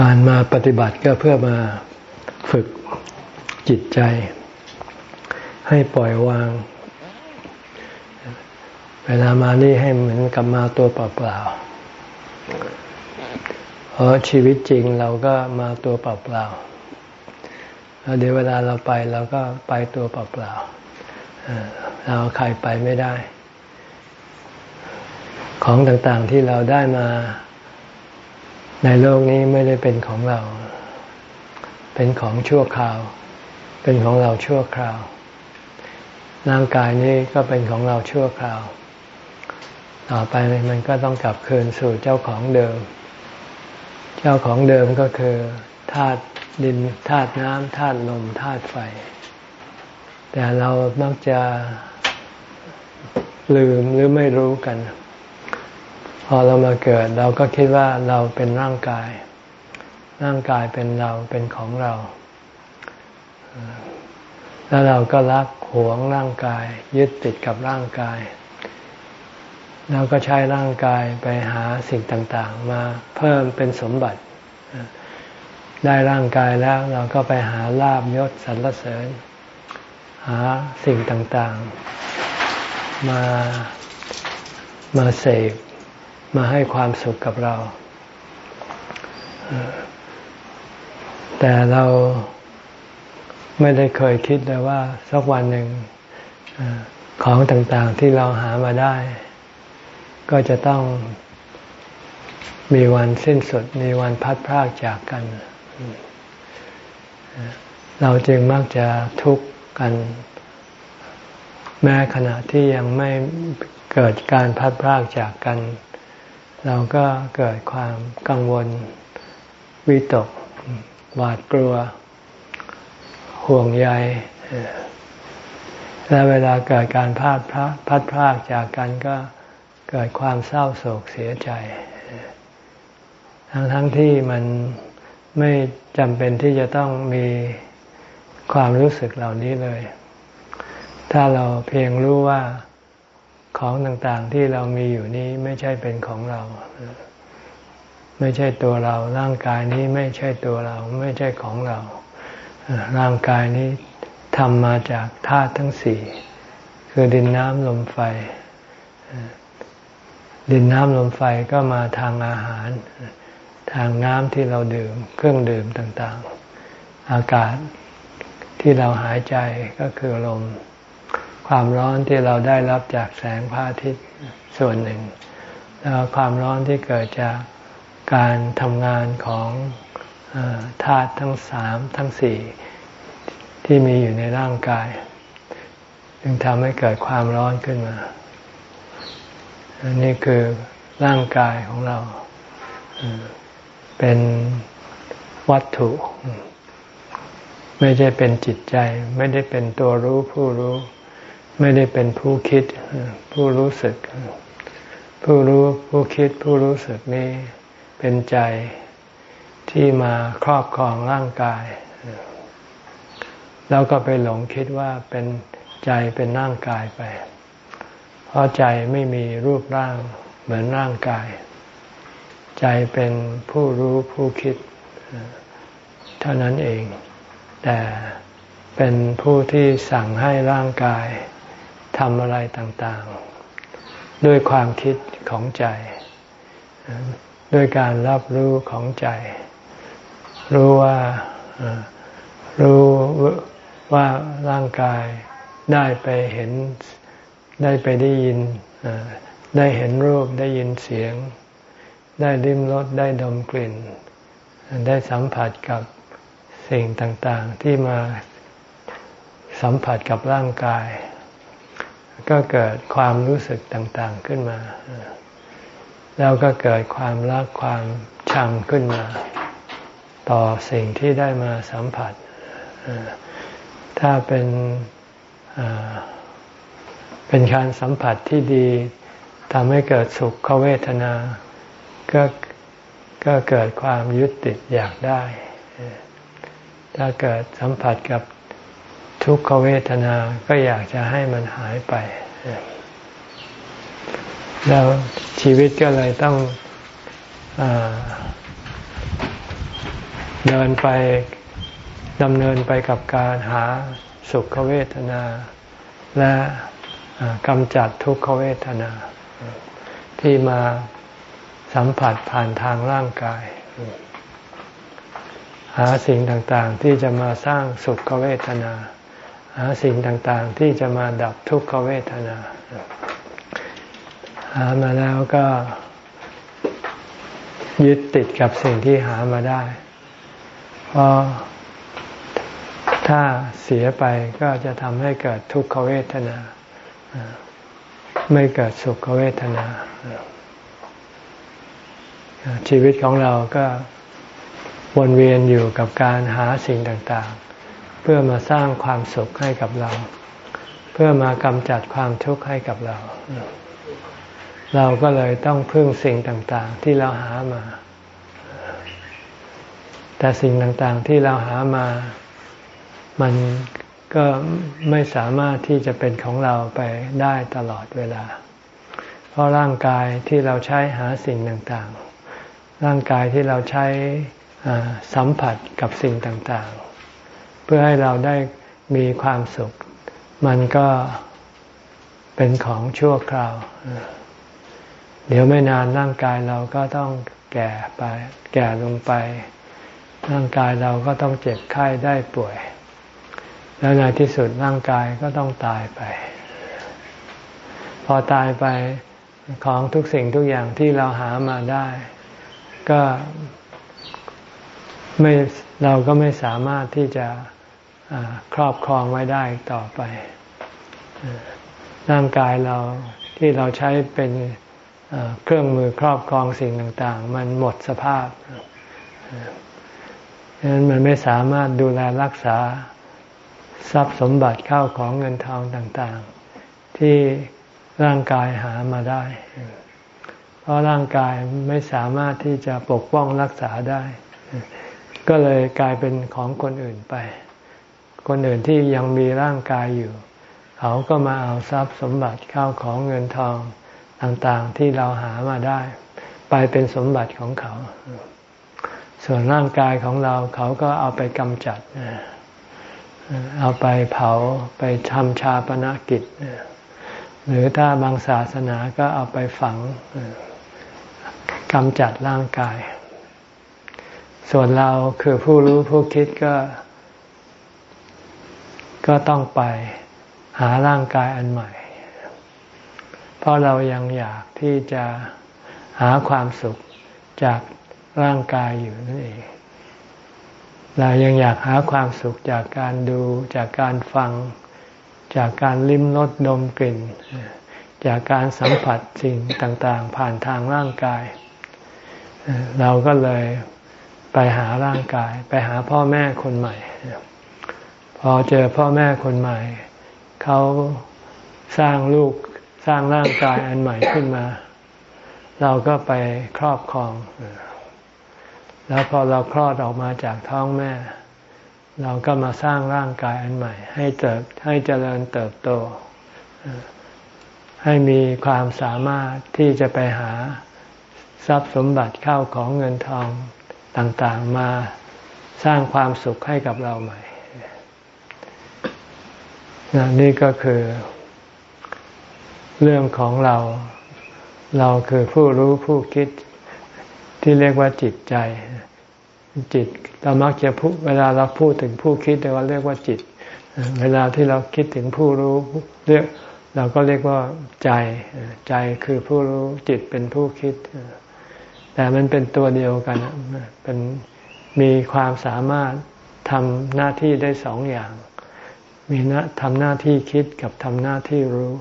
การมาปฏิบัติก็เพื่อมาฝึกจิตใจ ให้ปล่อยวาง เวลามานี่ให้เหมือนกับมาตัวเปล่าๆเพราะชีวิตจริงเราก็มาตัวเปล่าๆแล้วเดี๋ยวเวลาเราไปเราก็ไปตัวเปล่าๆเราใครไปไม่ได้ ของต่างๆที่เราได้มา ในโลกนี้ไม่ได้เป็นของเรา เป็นของชั่วคราว เป็นของเราชั่วคราว ร่างกายนี้ก็เป็นของเราชั่วคราว ต่อไปมันก็ต้องกลับคืนสู่เจ้าของเดิม เจ้าของเดิมก็คือธาตุดินธาตุน้ำธาตุลมธาตุไฟ แต่เรามักจะลืมหรือไม่รู้กัน พอเรามาเกิดเราก็คิดว่าเราเป็นร่างกาย ร่างกายเป็นเราเป็นของเรา แล้วเราก็รักหวงร่างกาย ยึดติดกับร่างกายเราก็ใช้ร่างกายไปหาสิ่งต่างๆ มาเพิ่มเป็นสมบัติ ได้ร่างกายแล้วเราก็ไปหาลาบยศสรรเสริญ หาสิ่งต่างๆ มามาเสพ มาให้ความสุขกับเรา แต่เราไม่ได้เคยคิดเลยว่าสักวันหนึ่งของต่างๆที่เราหามาได้ ก็จะต้องมีวันสิ้นสุด มีวันพัดพรากจากกัน เราจึงมักจะทุกข์กัน แม้ขณะที่ยังไม่เกิดการพัดพรากจากกัน เราก็เกิดความกังวล วิตก หวาดกลัว ห่วงใยและเวลาเกิดการพลาดพระพัดพลากจากกันก็เกิดความเศร้าโศกเสียใจ ทั้งทั้งที่มันไม่จำเป็นที่จะต้องมีความรู้สึกเหล่านี้เลย ถ้าเราเพียงรู้ว่า ของต่างๆที่เรามีอยู่นี้ไม่ใช่เป็นของเรา ไม่ใช่ตัวเรา ร่างกายนี้ไม่ใช่ตัวเรา ไม่ใช่ของเรา ร่างกายนี้ทำมาจากธาตุทั้งสี่ คือดินน้ำลมไฟ ดินน้ำลมไฟก็มาทางอาหาร ทางน้ำที่เราดื่ม เครื่องดื่มต่างๆ อากาศที่เราหายใจก็คือลม ความร้อนที่เราได้รับจากแสงพระอาทิตย์ส่วนหนึ่ง แล้วความร้อนที่เกิดจากการทำงานของธาตุทั้งสามทั้งสี่ที่มีอยู่ในร่างกาย จึงทำให้เกิดความร้อนขึ้นมาอันนี้คือร่างกายของเราเป็นวัตถุ ไม่ใช่เป็นจิตใจ ไม่ได้เป็นตัวรู้ผู้รู้ ไม่ได้เป็นผู้คิดผู้รู้สึก ผู้รู้ผู้คิดผู้รู้สึกนี้เป็นใจที่มาครอบครองร่างกาย แล้วก็ไปหลงคิดว่าเป็นใจเป็นร่างกายไป เพราะใจไม่มีรูปร่างเหมือนร่างกาย ใจเป็นผู้รู้ผู้คิด เท่านั้นเอง แต่เป็นผู้ที่สั่งให้ร่างกาย ทำอะไรต่างๆ ด้วยความคิดของใจ ด้วยการรับรู้ของใจ รู้ว่ารู้ว่าร่างกายได้ไปเห็นได้ไปได้ยินได้เห็นรูปได้ยินเสียง ได้ลิ้มรสได้ดมกลิ่น ได้สัมผัสกับสิ่งต่างๆ ที่มาสัมผัสกับร่างกาย ก็เกิดความรู้สึกต่างๆขึ้นมา แล้วก็เกิดความรักความชังขึ้นมา ต่อสิ่งที่ได้มาสัมผัส ถ้าเป็นเป็นการสัมผัสที่ดีทำให้เกิดสุขเวทนา ก็ก็เกิดความยึดติดอยากได้ ถ้าเกิดสัมผัสกับ ทุกขเวทนาก็อยากจะให้มันหายไป แล้วชีวิตก็เลยต้องอเดินไปดำเนินไปกับการหาสุขเวทนา และกำจัดทุกขเวทนา ที่มาสัมผัสผ่านทางร่างกาย หาสิ่งต่างๆที่จะมาสร้างสุขเวทนา หาสิ่งต่างๆ ที่จะมาดับทุกขเวทนา หามาแล้วก็ยึดติดกับสิ่งที่หามาได้ เพราะถ้าเสียไปก็จะทำให้เกิดทุกขเวทนา ไม่เกิดสุขเวทนา ชีวิตของเราก็วนเวียนอยู่กับการหาสิ่งต่างๆ เพื่อมาสร้างความสุขให้กับเรา เพื่อมากำจัดความทุกข์ให้กับเรา เราก็เลยต้องพึ่งสิ่งต่างๆ ที่เราหามา แต่สิ่งต่างๆที่เราหามา มันก็ไม่สามารถที่จะเป็นของเราไปได้ตลอดเวลา เพราะร่างกายที่เราใช้หาสิ่งต่างๆ ร่างกายที่เราใช้สัมผัสกับสิ่งต่างๆ เพื่อให้เราได้มีความสุข มันก็เป็นของชั่วคราว เดี๋ยวไม่นานร่างกายเราก็ต้องแก่ไป แก่ลงไป ร่างกายเราก็ต้องเจ็บไข้ได้ป่วย แล้วในที่สุดร่างกายก็ต้องตายไป พอตายไปของทุกสิ่งทุกอย่างที่เราหามาได้ ก็ไม่เราก็ไม่สามารถที่จะ ครอบครองไว้ได้ต่อไป ร่างกายเราที่เราใช้เป็นเครื่องมือครอบครองสิ่งต่าง ๆ มันหมดสภาพดังนั้นมันไม่สามารถดูแลรักษาทรัพย์สมบัติเข้าของเงินทองต่างๆ ที่ร่างกายหามาได้ เพราะร่างกายไม่สามารถที่จะปกป้องรักษาได้ ก็เลยกลายเป็นของคนอื่นไป คนอื่นที่ยังมีร่างกายอยู่ เขาก็มาเอาทรัพย์สมบัติเข้าของเงินทองต่างๆที่เราหามาได้ ไปเป็นสมบัติของเขา ส่วนร่างกายของเราเขาก็เอาไปกำจัด เอาไปเผาไปทำชาปนกิจ หรือถ้าบางศาสนาก็เอาไปฝังกำจัดร่างกาย ส่วนเราคือผู้รู้ผู้คิดก็ ก็ต้องไปหาร่างกายอันใหม่ เพราะเรายังอยากที่จะหาความสุขจากร่างกายอยู่นั่นเอง เรายังอยากหาความสุขจากการดูจากการฟัง จากการลิ้มรสดมกลิ่น จากการสัมผัสสิ่งต่างๆ ผ่านทางร่างกาย เราก็เลยไปหาร่างกาย ไปหาพ่อแม่คนใหม่ พอเจอพ่อแม่คนใหม่ เขาสร้างลูกสร้างร่างกายอันใหม่ขึ้นมา เราก็ไปครอบครอง แล้วพอเราคลอดออกมาจากท้องแม่ เราก็มาสร้างร่างกายอันใหม่ ให้เติบให้เจริญเติบโต ให้มีความสามารถที่จะไปหาทรัพย์สมบัติเข้าของเงินทองต่างๆมาสร้างความสุขให้กับเราใหม่ นี่ก็คือ เรื่องของเรา เราคือผู้รู้ผู้คิดที่เรียกว่าจิตใจ จิตเรามักจะพูดเวลาเราพูดถึงผู้คิดเราเรียกว่าจิต เวลาที่เราคิดถึงผู้รู้เรียกเราก็เรียกว่าใจ ใจคือผู้รู้จิตเป็นผู้คิด แต่มันเป็นตัวเดียวกันเป็นมีความสามารถทำหน้าที่ได้สองอย่าง มีนะทำหน้าที่คิดกับทำหน้าที่รู้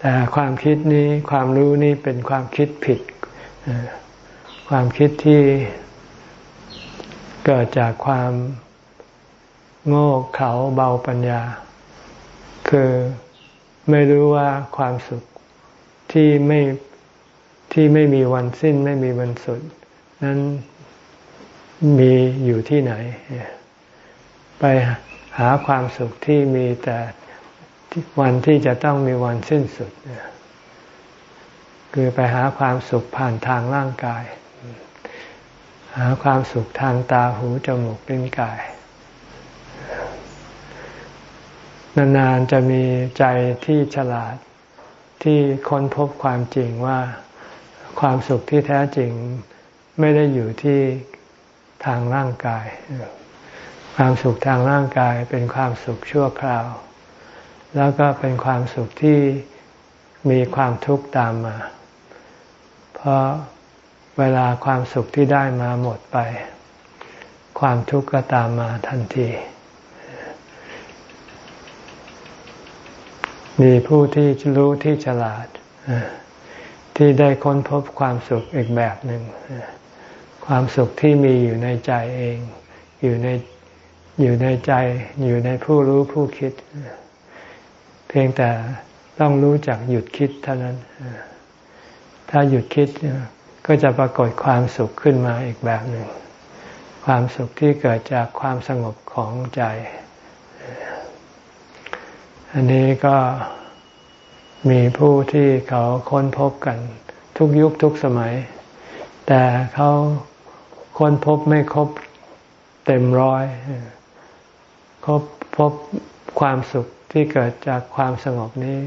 แต่ความคิดนี้ความรู้นี้เป็นความคิดผิด ความคิดที่เกิดจากความโง่เขลาเบาปัญญา คือไม่รู้ว่าความสุขที่ไม่ที่ไม่มีวันสิ้นไม่มีวันสุด นั้นมีอยู่ที่ไหน ไปหาความสุขที่มีแต่วันที่จะต้องมีวันสิ้นสุด คือไปหาความสุขผ่านทางร่างกาย หาความสุขทางตาหูจมูกลิ้นกาย นานๆจะมีใจที่ฉลาดที่ค้นพบความจริงว่าความสุขที่แท้จริงไม่ได้อยู่ที่ทางร่างกาย ความสุขทางร่างกายเป็นความสุขชั่วคราว แล้วก็เป็นความสุขที่มีความทุกข์ตามมา เพราะเวลาความสุขที่ได้มาหมดไป ความทุกข์ก็ตามมาทันที มีผู้ที่รู้ที่ฉลาด ที่ได้ค้นพบความสุขอีกแบบหนึ่ง ความสุขที่มีอยู่ในใจเอง อยู่ใน อยู่ในใจอยู่ในผู้รู้ผู้คิด เพียงแต่ต้องรู้จักหยุดคิดเท่านั้น ถ้าหยุดคิดก็จะปรากฏความสุขขึ้นมาอีกแบบหนึ่ง ความสุขที่เกิดจากความสงบของใจ อันนี้ก็มีผู้ที่เขาค้นพบกัน ทุกยุคทุกสมัย แต่เขาค้นพบไม่ครบเต็มร้อย คบพบความสุขที่เกิดจากความสงบนี้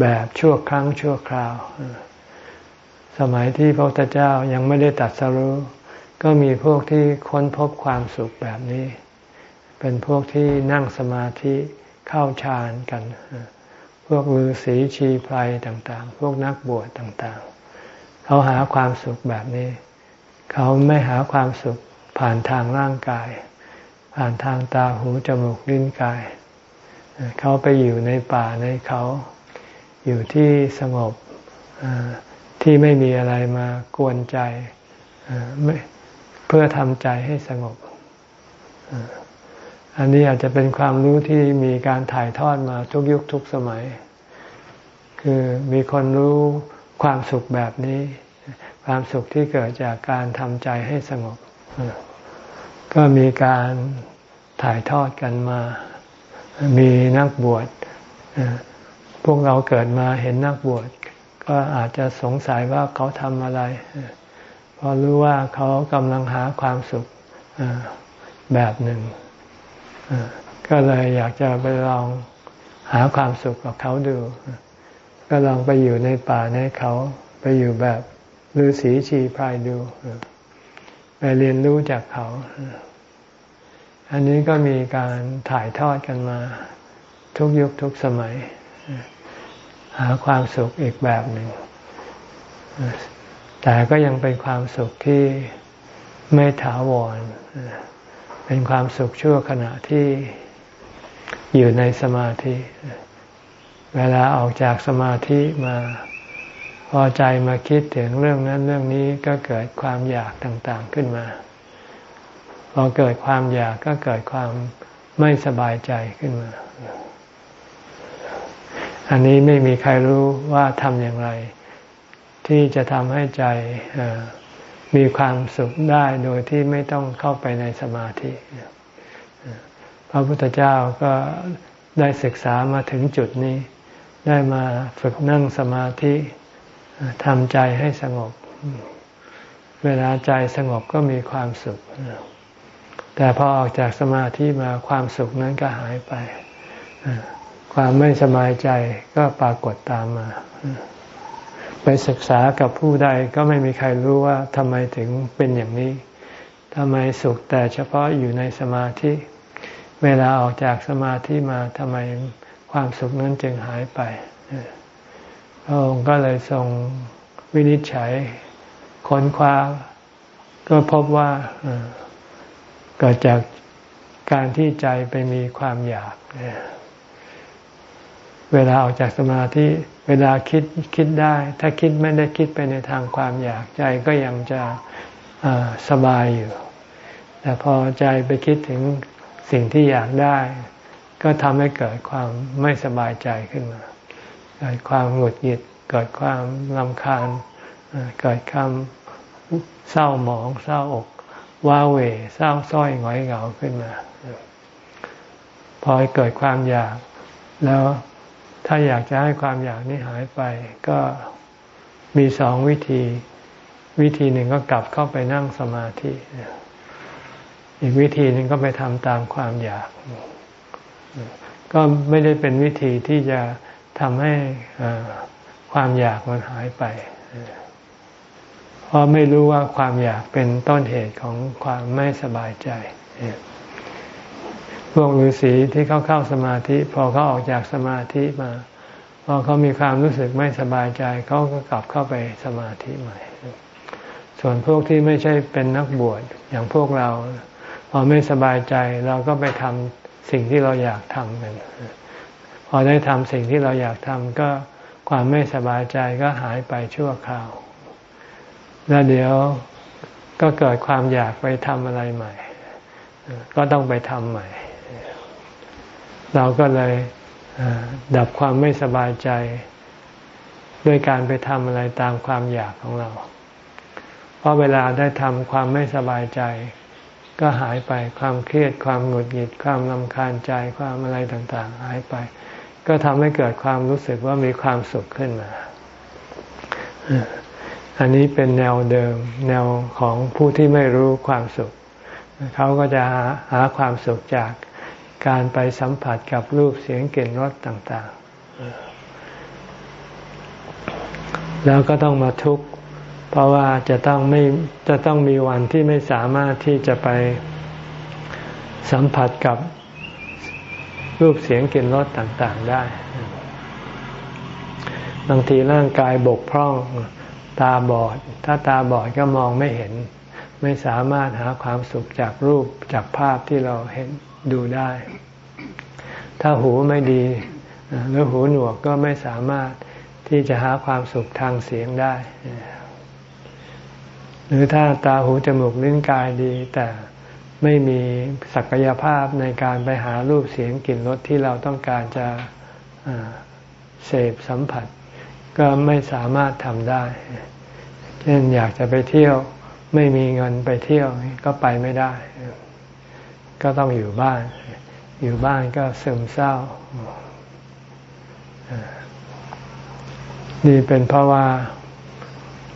แบบชั่วครั้งชั่วคราว สมัยที่พระพุทธเจ้ายังไม่ได้ตัดสรู้ก็มีพวกที่ค้นพบความสุขแบบนี้ เป็นพวกที่นั่งสมาธิเข้าฌานกัน พวกฤาษีชีไพรต่างๆ พวกนักบวชต่างๆ เขาหาความสุขแบบนี้ เขาไม่หาความสุขผ่านทางร่างกาย ผ่านทางตาหูจมูกลิ้นกาย เขาไปอยู่ในป่าในเขา อยู่ที่สงบที่ไม่มีอะไรมากวนใจเพื่อทำใจให้สงบ อันนี้อาจจะเป็นความรู้ที่มีการถ่ายทอดมาทุกยุคทุกสมัย คือมีคนรู้ความสุขแบบนี้ ความสุขที่เกิดจากการทำใจให้สงบ ก็มีการถ่ายทอดกันมา มีนักบวชพวกเราเกิดมาเห็นนักบวชก็อาจจะสงสัยว่าเขาทำอะไรพอรู้ว่าเขากำลังหาความสุขแบบหนึ่งก็เลยอยากจะไปลองหาความสุขกับเขาดู ก็ลองไปอยู่ในป่าในเขาไปอยู่แบบฤาษีชีพายดู ไปเรียนรู้จากเขา อันนี้ก็มีการถ่ายทอดกันมา ทุกยุคทุกสมัย หาความสุขอีกแบบหนึ่ง แต่ก็ยังเป็นความสุขที่ไม่ถาวร เป็นความสุขชั่วขณะที่อยู่ในสมาธิ เวลาออกจากสมาธิมา พอใจมาคิดถึงเรื่องนั้นเรื่องนี้ก็เกิดความอยากต่างๆขึ้นมา พอเกิดความอยากก็เกิดความไม่สบายใจขึ้นมา อันนี้ไม่มีใครรู้ว่าทำอย่างไร ที่จะทำให้ใจมีความสุขได้โดยที่ไม่ต้องเข้าไปในสมาธิ พระพุทธเจ้าก็ได้ศึกษามาถึงจุดนี้ ได้มาฝึกนั่งสมาธิ ทำใจให้สงบ เวลาใจสงบก็มีความสุข แต่พอออกจากสมาธิมาความสุขนั้นก็หายไป ความไม่สบายใจก็ปรากฏตามมา ไปศึกษากับผู้ใดก็ไม่มีใครรู้ว่าทำไมถึงเป็นอย่างนี้ทำไมสุขแต่เฉพาะอยู่ในสมาธิ เวลาออกจากสมาธิมาทำไมความสุขนั้นจึงหายไป พระองค์ก็เลยทรงวินิจฉัยค้นคว้าก็พบว่าเกิดจากการที่ใจไปมีความอยาก เวลาออกจากสมาธิเวลาคิดคิดได้ ถ้าคิดไม่ได้คิดไปในทางความอยากใจก็ยังจะสบายอยู่ แต่พอใจไปคิดถึงสิ่งที่อยากได้ ก็ทำให้เกิดความไม่สบายใจขึ้นมา เกิดความหงุดหงิด เกิดความลำคาญ เกิดความเศร้าหมอง เศร้าอกว้าเหวเศร้าส้อยหงอยเหงาขึ้นมา พอเกิดความอยาก แล้วถ้าอยากจะให้ความอยากนี้หายไป ก็มีสองวิธี วิธีหนึ่งก็กลับเข้าไปนั่งสมาธิอีกวิธีหนึ่งก็ไปทำตามความอยาก ก็ไม่ได้เป็นวิธีที่จะ ทำให้ความอยากมันหายไป เพราะไม่รู้ว่าความอยากเป็นต้นเหตุของความไม่สบายใจ พวกฤาษีที่เขาเข้าสมาธิ พอเขาออกจากสมาธิมา พอเขามีความรู้สึกไม่สบายใจ เขาก็กลับเข้าไปสมาธิใหม่ ส่วนพวกที่ไม่ใช่เป็นนักบวชอย่างพวกเรา พอไม่สบายใจเราก็ไปทำสิ่งที่เราอยากทำกัน พอได้ทำสิ่งที่เราอยากทำก็ความไม่สบายใจก็หายไปชั่วคราว แล้วเดี๋ยวก็เกิดความอยากไปทำอะไรใหม่ ก็ต้องไปทำใหม่ เราก็เลยดับความไม่สบายใจ ด้วยการไปทำอะไรตามความอยากของเรา เพราะเวลาได้ทำความไม่สบายใจ ก็หายไปความเครียดความหงุดหงิดความลำคาญใจความอะไรต่าง ๆ หายไป ก็ทำให้เกิดความรู้สึกว่ามีความสุขขึ้นมา อันนี้เป็นแนวเดิม แนวของผู้ที่ไม่รู้ความสุข เขาก็จะหาหาความสุขจากการไปสัมผัสกับรูปเสียงกลิ่นรสต่างๆ แล้วก็ต้องมาทุกข์เพราะว่าจะต้องไม่จะต้องมีวันที่ไม่สามารถที่จะไปสัมผัสกับ รูปเสียงกลิ่นรสต่างๆได้ บางทีร่างกายบกพร่องตาบอด ถ้าตาบอดก็มองไม่เห็น ไม่สามารถหาความสุขจากรูปจากภาพที่เราเห็นดูได้ ถ้าหูไม่ดีหรือหูหนวกก็ไม่สามารถที่จะหาความสุขทางเสียงได้ หรือถ้าตาหูจมูกลิ้นกายดี แต่ ไม่มีศักยภาพในการไปหารูปเสียงกลิ่นรสที่เราต้องการจะเสพสัมผัส ก็ไม่สามารถทำได้ เช่นอยากจะไปเที่ยวไม่มีเงินไปเที่ยวก็ไปไม่ได้ ก็ต้องอยู่บ้าน อยู่บ้านก็ซึมเศร้า นี่เป็นเพราะว่า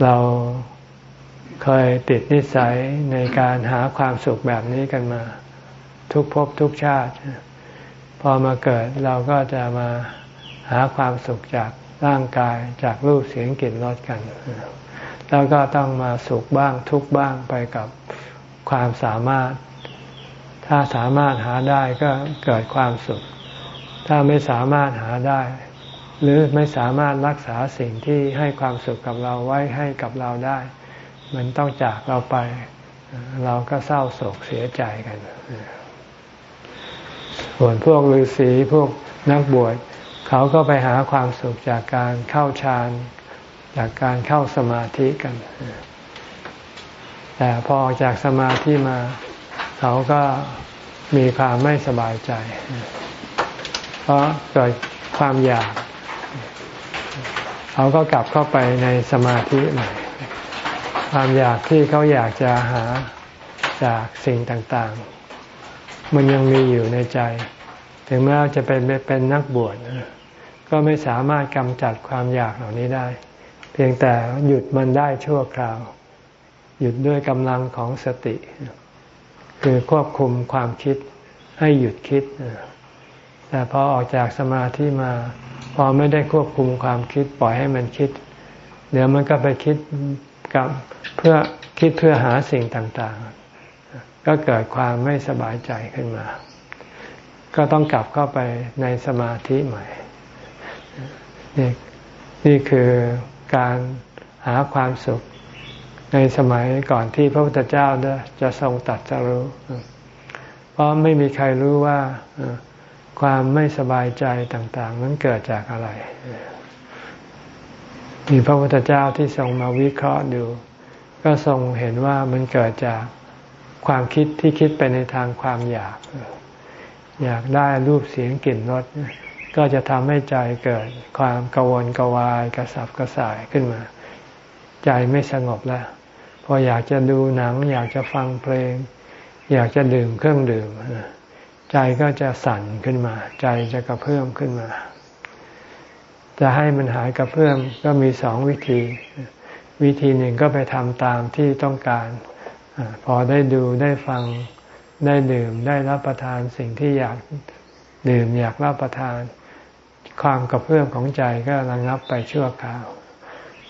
เรา เคยติดนิสัยในการหาความสุขแบบนี้กันมา ทุกภพทุกชาติ พอมาเกิดเราก็จะมาหาความสุขจากร่างกายจากรูปเสียงกลิ่นรสกัน แล้วก็ต้องมาสุขบ้างทุกบ้างไปกับความสามารถ ถ้าสามารถหาได้ก็เกิดความสุข ถ้าไม่สามารถหาได้ หรือไม่สามารถรักษาสิ่งที่ให้ความสุขกับเราไว้ให้กับเราได้ มันต้องจากเราไป เราก็เศร้าโศกเสียใจกัน ส่วนพวกฤาษีพวกนักบวชเขาก็ไปหาความสุขจากการเข้าฌานจากการเข้าสมาธิกัน แต่พอออกจากสมาธิมา เขาก็มีความไม่สบายใจ เพราะเกิดความอยาก เขาก็กลับเข้าไปในสมาธิใหม่ ความอยากที่เขาอยากจะหาจากสิ่งต่างๆ มันยังมีอยู่ในใจ ถึงแม้จะเป็นเป็นนักบวชก็ไม่สามารถกำจัดความอยากเหล่านี้ได้ เพียงแต่หยุดมันได้ชั่วคราว หยุดด้วยกำลังของสติ คือควบคุมความคิดให้หยุดคิด แต่พอออกจากสมาธิมา พอไม่ได้ควบคุมความคิดปล่อยให้มันคิด เดี๋ยวมันก็ไปคิด กับเพื่อคิดเพื่อหาสิ่งต่างๆ ก็เกิดความไม่สบายใจขึ้นมา ก็ต้องกลับเข้าไปในสมาธิใหม่ นี่นี่คือการหาความสุขในสมัยก่อนที่พระพุทธเจ้าจะทรงตัดสรู้ เพราะไม่มีใครรู้ว่าความไม่สบายใจต่าง ๆ นั้นเกิดจากอะไร มีพระพุทธเจ้าที่ทรงมาวิเคราะห์ดู ก็ทรงเห็นว่ามันเกิดจากความคิดที่คิดไปในทางความอยาก อยากได้รูปเสียงกลิ่นรสก็จะทำให้ใจเกิดความกังวลกวายกระสับกระส่ายขึ้นมา ใจไม่สงบแล้วพออยากจะดูหนัง อยากจะฟังเพลง อยากจะดื่มเครื่องดื่ม ใจก็จะสั่นขึ้นมา ใจจะกระเพื่อมขึ้นมา จะให้มันหายกระเพื่อมก็มีสองวิธี วิธีหนึ่งก็ไปทำตามที่ต้องการ พอได้ดูได้ฟังได้ดื่มได้รับประทานสิ่งที่อยากดื่มอยากรับประทาน ความกระเพื่อมของใจก็ระงับไปชั่วคราว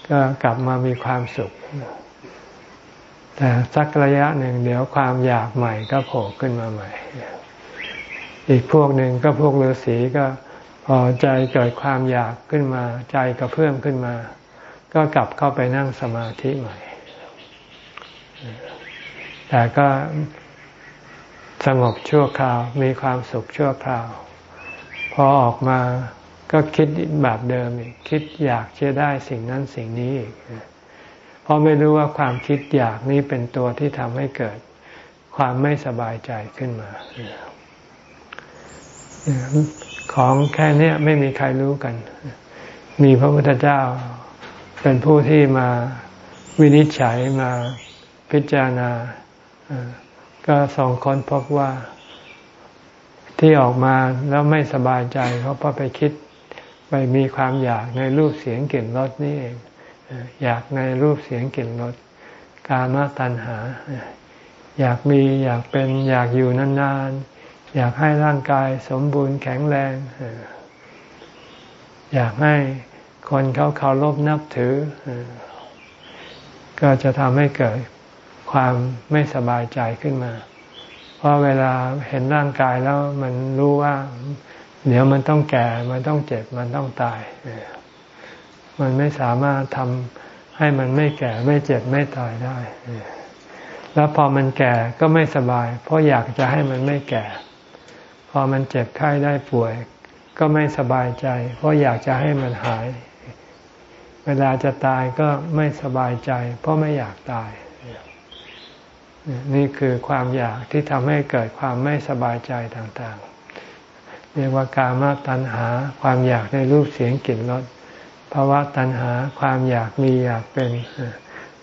ก็กลับมามีความสุข แต่สักระยะหนึ่งเดี๋ยวความอยากใหม่ก็โผล่ขึ้นมาใหม่ อีกพวกหนึ่งก็พวกฤาษีก็ พอใจเกิดความอยากขึ้นมาใจกระเพื่อมขึ้นมา ก็กลับเข้าไปนั่งสมาธิใหม่ แต่ก็สงบชั่วคราวมีความสุขชั่วคราว พอออกมาก็คิดแบบเดิมอีกคิดอยากจะได้สิ่งนั้นสิ่งนี้อีกเพราะไม่รู้ว่าความคิดอยากนี้เป็นตัวที่ทำให้เกิดความไม่สบายใจขึ้นมา ของแค่นี้ไม่มีใครรู้กัน มีพระพุทธเจ้าเป็นผู้ที่มาวินิจฉัยมาพิจารณา ก็สองคนพบว่าที่ออกมาแล้วไม่สบายใจเพราะไปคิดไปมีความอยากในรูปเสียงกลิ่นรสนี่เองอยากในรูปเสียงกลิ่นรสกามตัณหา อยากมีอยากเป็นอยากอยู่นานๆ อยากให้ร่างกายสมบูรณ์แข็งแรง อยากให้คนเขาเคารพนับถือ ก็จะทำให้เกิดความไม่สบายใจขึ้นมา เพราะเวลาเห็นร่างกายแล้วมันรู้ว่า เดี๋ยวมันต้องแก่ มันต้องเจ็บ มันต้องตาย มันไม่สามารถทำให้มันไม่แก่ไม่เจ็บไม่ตายได้แล้วพอมันแก่ก็ไม่สบาย เพราะอยากจะให้มันไม่แก่ พอมันเจ็บไข้ได้ป่วย ก็ไม่สบายใจ เพราะอยากจะให้มันหาย เวลาจะตายก็ไม่สบายใจ เพราะไม่อยากตาย นี่คือความอยากที่ทำให้เกิดความไม่สบายใจต่างๆ เรียกว่ากามตัณหา ความอยากในรูปเสียงกลิ่นรสภาวะตัณหาความอยากมีอยากเป็น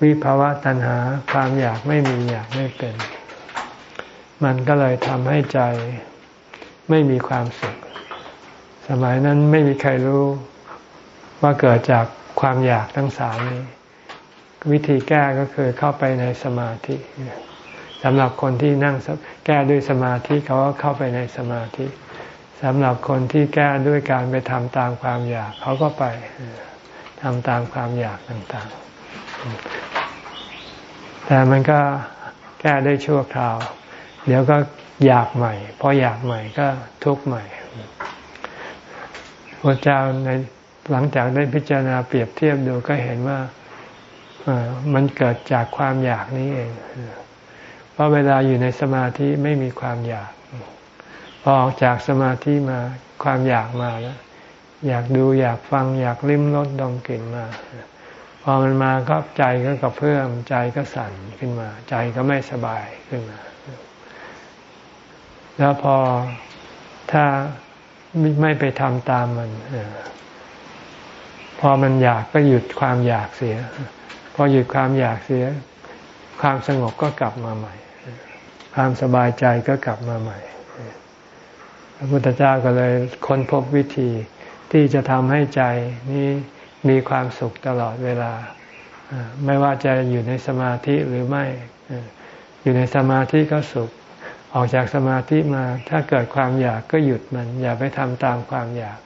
วิภาวะตัณหาความอยากไม่มีอยากไม่เป็น มันก็เลยทำให้ใจ ไม่มีความสุข สมัยนั้นไม่มีใครรู้ว่าเกิดจากความอยากทั้งสามนี้ วิธีแก้ก็คือเข้าไปในสมาธิสำหรับคนที่นั่งแก้ด้วยสมาธิเขาก็เข้าไปในสมาธิสำหรับคนที่แก้ด้วยการไปทำตามความอยาก เขาก็ไปทำตามความอยากต่างๆ แต่มันก็แก้ได้ชั่วคราว เดี๋ยวก็ อยากใหม่พออยากใหม่ก็ทุกข์ใหม่พระเจ้าในหลังจากได้พิจารณาเปรียบเทียบดูก็เห็นว่ามันเกิดจากความอยากนี้เอง เพราะเวลาอยู่ในสมาธิไม่มีความอยาก พอออกจากสมาธิมาความอยากมาแล้ว อยากดูอยากฟังอยากลิ้มรสดมกลิ่นมา พอมันมาก็ใจก็กระเพื่อมใจก็สั่นขึ้นมา ใจก็ไม่สบายขึ้นมา แล้วพอถ้าไม่ไปทำตามมันพอมันอยากก็หยุดความอยากเสีย พอหยุดความอยากเสีย ความสงบก็กลับมาใหม่ ความสบายใจก็กลับมาใหม่ พระพุทธเจ้าก็เลยค้นพบวิธีที่จะทำให้ใจนี้มีความสุขตลอดเวลา ไม่ว่าจะอยู่ในสมาธิหรือไม่ อยู่ในสมาธิก็สุข ออกจากสมาธิมาถ้าเกิดความอยากก็หยุดมัน อย่าไปทำตามความอยาก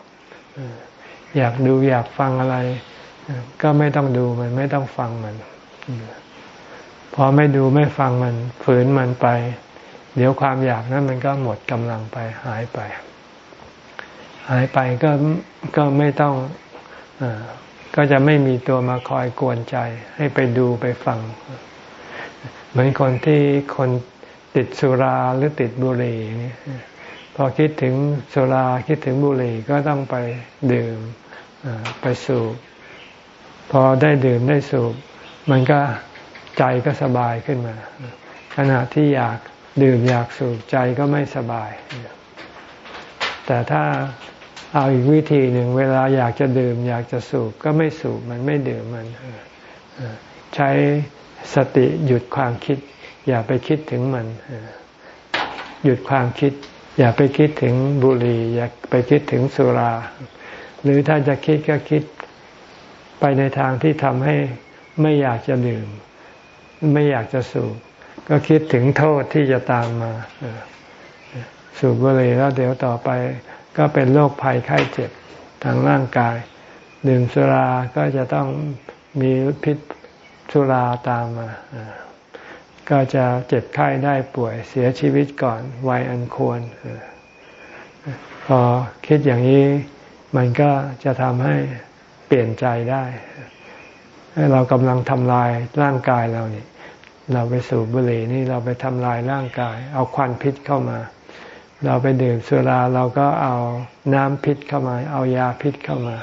อยากดูอยากฟังอะไร ก็ไม่ต้องดูมันไม่ต้องฟังมันพอไม่ดูไม่ฟังมันฝืนมันไป เดี๋ยวความอยากนั้นมันก็หมดกำลังไปหายไป หายไปก็ก็ไม่ต้องอก็จะไม่มีตัวมาคอยกวนใจ ให้ไปดูไปฟัง เหมือนคนที่คน ติดสุราหรือติดบุหรี่นี่พอคิดถึงสุราคิดถึงบุหรี่ก็ต้องไปดื่มไปสูบพอได้ดื่มได้สูบ มันก็ใจก็สบายขึ้นมา ขณะที่อยากดื่มอยากสูบใจก็ไม่สบาย แต่ถ้าเอาอีกวิธีหนึ่งเวลาอยากจะดื่ม อยากจะสูบก็ไม่สูบมันไม่ดื่มมัน ใช้สติหยุดความคิด อย่าไปคิดถึงมัน หยุดความคิด อย่าไปคิดถึงบุหรี่ อย่าไปคิดถึงสุรา หรือถ้าจะคิดก็คิดไปในทางที่ทำให้ไม่อยากจะดื่ม ไม่อยากจะสูบก็คิดถึงโทษที่จะตามมา สูบบุหรี่แล้วเดี๋ยวต่อไป ก็เป็นโรคภัยไข้เจ็บทางร่างกาย ดื่มสุราก็จะต้องมีพิษสุราตามมา ก็จะเจ็บไข้ได้ป่วยเสียชีวิตก่อนวัยอันควร พอคิดอย่างนี้มันก็จะทำให้เปลี่ยนใจได้เรากำลังทำลายร่างกายเราเนี่ยเราไปสูบบุหรี่นี่เราไปทำลายร่างกาย เอาควันพิษเข้ามา เราไปดื่มสุราเราก็เอาน้ำพิษเข้ามา เอายาพิษเข้ามา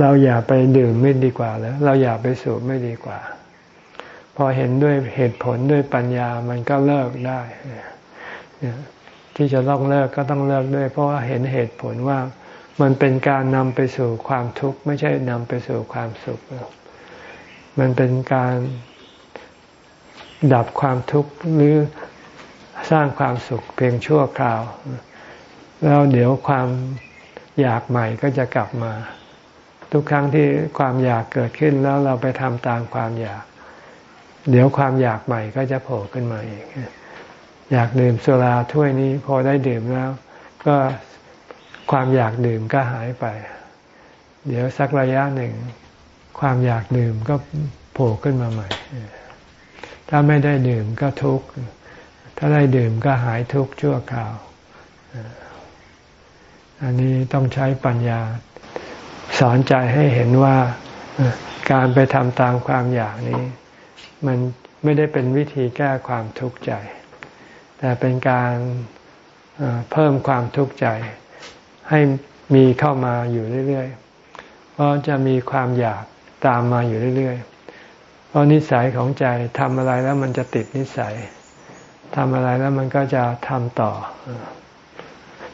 เราอย่าไปดื่มไม่ดีกว่าแล้ว เราอย่าไปสูบไม่ดีกว่า พอเห็นด้วยเหตุผลด้วยปัญญามันก็เลิกได้ ที่จะต้องเลิกก็ต้องเลิกด้วย เพราะว่าเห็นเหตุผลว่ามันเป็นการนำไปสู่ความทุกข์ไม่ใช่นำไปสู่ความสุข มันเป็นการดับความทุกข์หรือสร้างความสุขเพียงชั่วคราว แล้วเดี๋ยวความอยากใหม่ก็จะกลับมา ทุกครั้งที่ความอยากเกิดขึ้นแล้วเราไปทำตามความอยาก เดี๋ยวความอยากใหม่ก็จะโผล่ขึ้นมาอีก อยากดื่มสุราถ้วยนี้พอได้ดื่มแล้ว ก็ความอยากดื่มก็หายไป เดี๋ยวสักระยะหนึ่ง ความอยากดื่มก็โผล่ขึ้นมาใหม่ ถ้าไม่ได้ดื่มก็ทุกข์ ถ้าได้ดื่มก็หายทุกข์ชั่วคราว อันนี้ต้องใช้ปัญญา สอนใจให้เห็นว่าการไปทำตามความอยากนี้ มันไม่ได้เป็นวิธีแก้ความทุกข์ใจ แต่เป็นการเพิ่มความทุกข์ใจ ให้มีเข้ามาอยู่เรื่อยๆ เพราะจะมีความอยากตามมาอยู่เรื่อยๆ เพราะนิสัยของใจทำอะไรแล้วมันจะติดนิสัยทำอะไรแล้วมันก็จะทำต่อ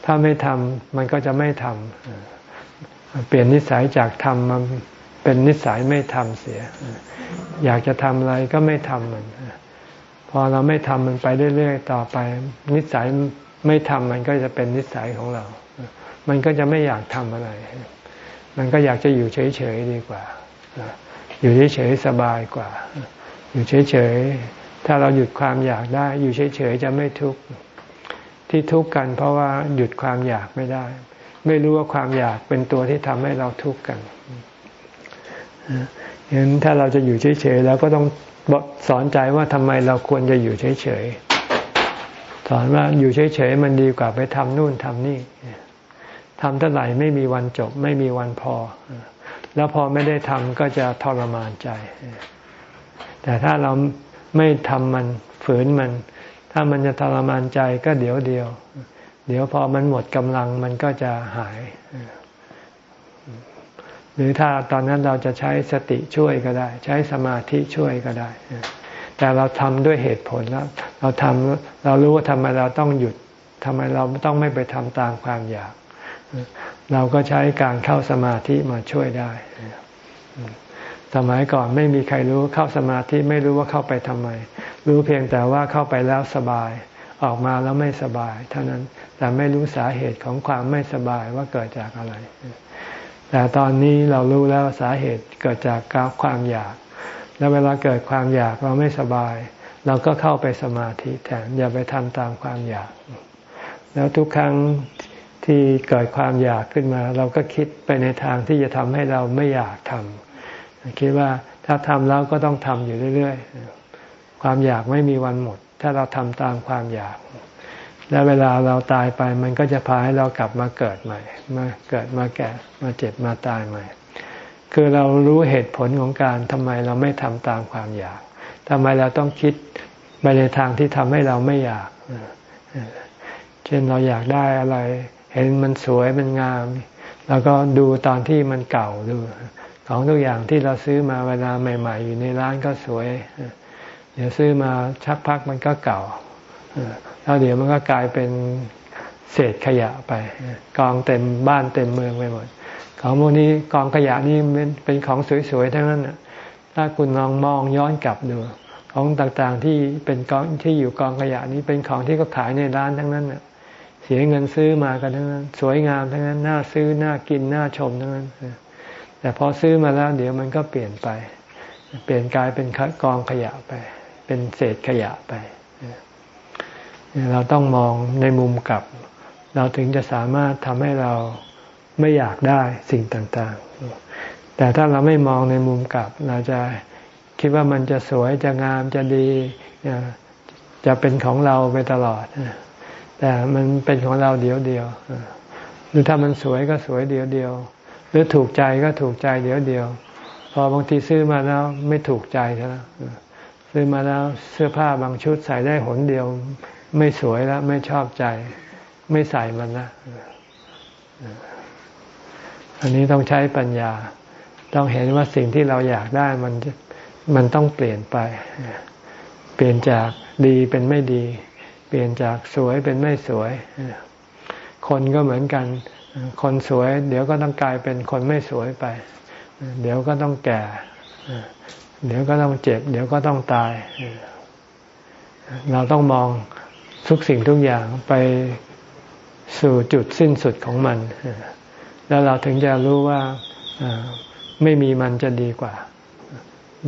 ถ้าไม่ทำมันก็จะไม่ทำเปลี่ยนนิสัยจากทำมา เป็นนิสัยไม่ทำเสีย อยากจะทำอะไรก็ไม่ทำมัน พอเราไม่ทำมันไปเรื่อยๆต่อไป นิสัยไม่ทำมันก็จะเป็นนิสัยของเรา มันก็จะไม่อยากทำอะไร มันก็อยากจะอยู่เฉยๆดีกว่า อยู่เฉยๆสบายกว่า อยู่เฉยๆถ้าเราหยุดความอยากได้ อยู่เฉยๆจะไม่ทุกข์ที่ทุกข์กันเพราะว่าหยุดความอยากไม่ได้ ไม่รู้ว่าความอยากเป็นตัวที่ทำให้เราทุกข์กัน ฉะนั้นถ้าเราจะอยู่เฉยๆแล้วก็ต้องสอนใจว่าทำไมเราควรจะอยู่เฉยๆสอนว่าอยู่เฉยๆมันดีกว่าไปทำนู่นทำนี่ทำเท่าไหร่ไม่มีวันจบ ไม่มีวันพอ แล้วพอไม่ได้ทำก็จะทรมานใจ แต่ถ้าเราไม่ทำมันฝืนมัน ถ้ามันจะทรมานใจก็เดี๋ยวเดียว เดี๋ยวพอมันหมดกำลังมันก็จะหาย หรือถ้าตอนนั้นเราจะใช้สติช่วยก็ได้ ใช้สมาธิช่วยก็ได้ แต่เราทำด้วยเหตุผลแล้ว เราทำเรารู้ว่าทำไมเราต้องหยุดทำไมเราต้องไม่ไปทำตามความอยาก เราก็ใช้การเข้าสมาธิมาช่วยได้สมัยก่อนไม่มีใครรู้เข้าสมาธิไม่รู้ว่าเข้าไปทำไม รู้เพียงแต่ว่าเข้าไปแล้วสบาย ออกมาแล้วไม่สบาย เท่านั้นแต่ไม่รู้สาเหตุของความไม่สบายว่าเกิดจากอะไร แต่ตอนนี้เรารู้แล้วสาเหตุเกิดจากกความอยาก แล้วเวลาเกิดความอยากเราไม่สบาย เราก็เข้าไปสมาธิแทนอย่าไปทำตามความอยาก แล้วทุกครั้งที่เกิดความอยากขึ้นมา เราก็คิดไปในทางที่จะทำให้เราไม่อยากทำคิดว่าถ้าทำแล้วก็ต้องทำอยู่เรื่อย ๆ ความอยากไม่มีวันหมด ถ้าเราทำตามความอยาก และเวลาเราตายไปมันก็จะพาให้เรากลับมาเกิดใหม่ มาเกิดมาแก่มาเจ็บมาตายใหม่ คือเรารู้เหตุผลของการทำไมเราไม่ทำตามความอยากทำไมเราต้องคิดไปในทางที่ทำให้เราไม่อยาก เช่นเราอยากได้อะไร เห็นมันสวยมันงาม แล้วก็ดูตอนที่มันเก่าดู ของทุกอย่างที่เราซื้อมาเวลาใหม่ ๆ อยู่ในร้านก็สวย เดี๋ยวซื้อมาชักพักมันก็เก่า แล้วเดี๋ยวมันก็กลายเป็นเศษขยะไป กองเต็มบ้านเต็มเมืองไปหมด ของพวกนี้กองขยะนี่เป็นของสวยๆทั้งนั้นถ้าคุณลองมองย้อนกลับดูของต่างๆที่เป็นกองที่อยู่กองขยะนี้เป็นของที่เขาขายในร้านทั้งนั้นเสียเงินซื้อมากันทั้งนั้น สวยงามทั้งนั้น น่าซื้อน่ากินน่าชมทั้งนั้นแต่พอซื้อมาแล้วเดี๋ยวมันก็เปลี่ยนไป เปลี่ยนกลายเป็นกองขยะไป เป็นเศษขยะไป เราต้องมองในมุมกลับ เราถึงจะสามารถทำให้เราไม่อยากได้สิ่งต่างๆ แต่ถ้าเราไม่มองในมุมกลับ เราจะคิดว่ามันจะสวยจะงามจะดี จะเป็นของเราไปตลอด แต่มันเป็นของเราเดียวเดียวหรือถ้ามันสวยก็สวยเดียวเดียว หรือถูกใจก็ถูกใจเดียวเดียว พอบางทีซื้อมาแล้วไม่ถูกใจแล้วซื้อมาแล้วเสื้อผ้าบางชุดใส่ได้หนเดียว ไม่สวยแล้วไม่ชอบใจ ไม่ใส่มันนะอันนี้ต้องใช้ปัญญา ต้องเห็นว่าสิ่งที่เราอยากได้มันมันต้องเปลี่ยนไป เปลี่ยนจากดีเป็นไม่ดี เปลี่ยนจากสวยเป็นไม่สวย คนก็เหมือนกัน คนสวย เดี๋ยวก็ต้องกลายเป็นคนไม่สวยไป เดี๋ยวก็ต้องแก่ เดี๋ยวก็ต้องเจ็บ เดี๋ยวก็ต้องตาย เราต้องมอง ทุกสิ่งทุกอย่างไปสู่จุดสิ้นสุดของมัน แล้วเราถึงจะรู้ว่าไม่มีมันจะดีกว่า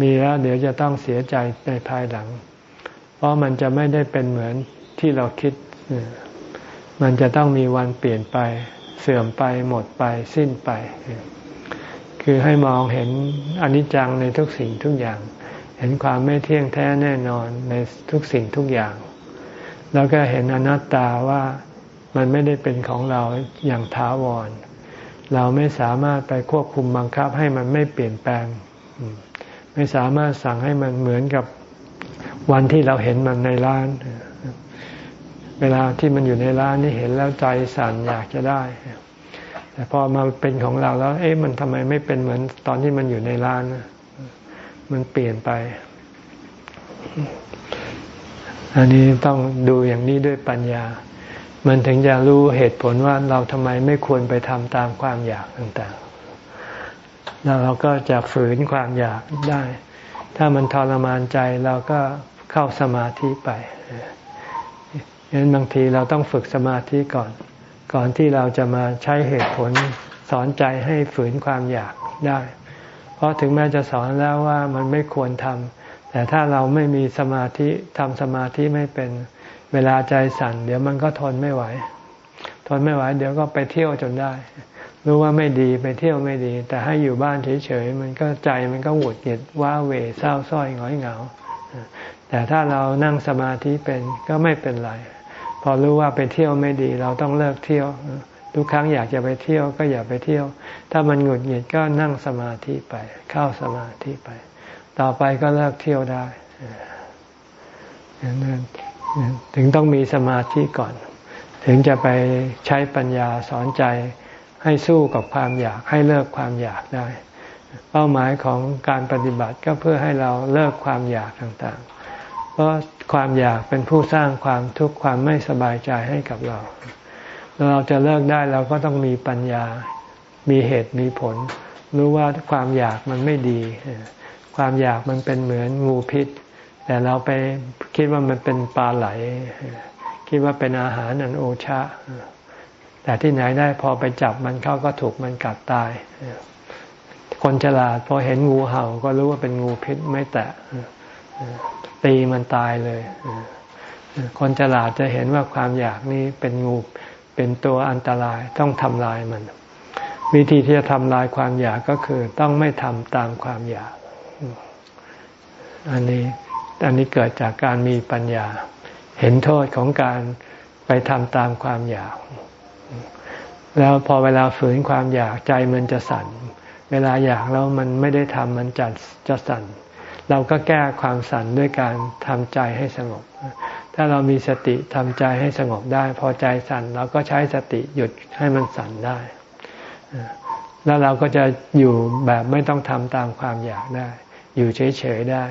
มีแล้วเดี๋ยวจะต้องเสียใจในภายหลัง เพราะมันจะไม่ได้เป็นเหมือนที่เราคิด มันจะต้องมีวันเปลี่ยนไปเสื่อมไปหมดไปสิ้นไป คือให้มองเห็นอนิจจังในทุกสิ่งทุกอย่าง เห็นความไม่เที่ยงแท้แน่นอนในทุกสิ่งทุกอย่าง แล้วก็เห็นอนัตตาว่ามันไม่ได้เป็นของเราอย่างท้าวร เราไม่สามารถไปควบคุมบังคับให้มันไม่เปลี่ยนแปลง ไม่สามารถสั่งให้มันเหมือนกับวันที่เราเห็นมันในร้าน เวลาที่มันอยู่ในร้านนี่เห็นแล้วใจสั่นอยากจะได้ แต่พอมาเป็นของเราแล้ว เอ๊ะมันทำไมไม่เป็นเหมือนตอนที่มันอยู่ในร้าน มันเปลี่ยนไป อันนี้ต้องดูอย่างนี้ด้วยปัญญา มันถึงจะรู้เหตุผลว่าเราทำไมไม่ควรไปทำตามความอยากต่างๆ แล้วเราก็จะฝืนความอยากได้ ถ้ามันทรมานใจเราก็เข้าสมาธิไปฉะนั้นบางทีเราต้องฝึกสมาธิก่อน ก่อนที่เราจะมาใช้เหตุผลสอนใจให้ฝืนความอยากได้ เพราะถึงแม้จะสอนแล้วว่ามันไม่ควรทำ แต่ถ้าเราไม่มีสมาธิทำสมาธิไม่เป็นเวลาใจสั่น เดี๋ยวมันก็ทนไม่ไหว ทนไม่ไหว เดี๋ยวก็ไปเที่ยวจนได้ รู้ว่าไม่ดีไปเที่ยวไม่ดี แต่ให้อยู่บ้านเฉยๆมันก็ใจมันก็หงุดหงิดว้าเหวเศร้าส้อยหงอยเหงา แต่ถ้าเรานั่งสมาธิเป็นก็ไม่เป็นไร พอรู้ว่าไปเที่ยวไม่ดี เราต้องเลิกเที่ยวทุกครั้งอยากจะไปเที่ยวก็อย่าไปเที่ยว ถ้ามันหงุดหงิดก็นั่งสมาธิไป เข้าสมาธิไป ต่อไปก็เลิกเที่ยวได้ถึงต้องมีสมาธิก่อน ถึงจะไปใช้ปัญญาสอนใจให้สู้กับความอยากให้เลิกความอยากได้ เป้าหมายของการปฏิบัติก็เพื่อให้เราเลิกความอยากต่างๆ เพราะความอยากเป็นผู้สร้างความทุกข์ความไม่สบายใจให้กับเรา เราจะเลิกได้เราก็ต้องมีปัญญา มีเหตุมีผล รู้ว่าความอยากมันไม่ดี ความอยากมันเป็นเหมือนงูพิษ แต่เราไปคิดว่ามันเป็นปลาไหล คิดว่าเป็นอาหารอันโอชะ แต่ที่ไหนได้พอไปจับมันเข้าก็ถูกมันกัดตาย คนฉลาดพอเห็นงูเห่าก็รู้ว่าเป็นงูพิษไม่แตะตีมันตายเลย คนฉลาดจะเห็นว่าความอยากนี้เป็นงูเป็นตัวอันตรายต้องทำลายมัน วิธีที่จะทำลายความอยากก็คือต้องไม่ทำตามความอยาก อันนี้อันนี้เกิดจากการมีปัญญา เห็นโทษของการไปทำตามความอยาก แล้วพอเวลาฝืนความอยากใจมันจะสั่น เวลาอยากแล้วมันไม่ได้ทำมันจะจะสั่น เราก็แก้ความสั่นด้วยการทำใจให้สงบ ถ้าเรามีสติทำใจให้สงบได้ พอใจสั่นเราก็ใช้สติหยุดให้มันสั่นได้ แล้วเราก็จะอยู่แบบไม่ต้องทำตามความอยากได้ อยู่เฉยๆได้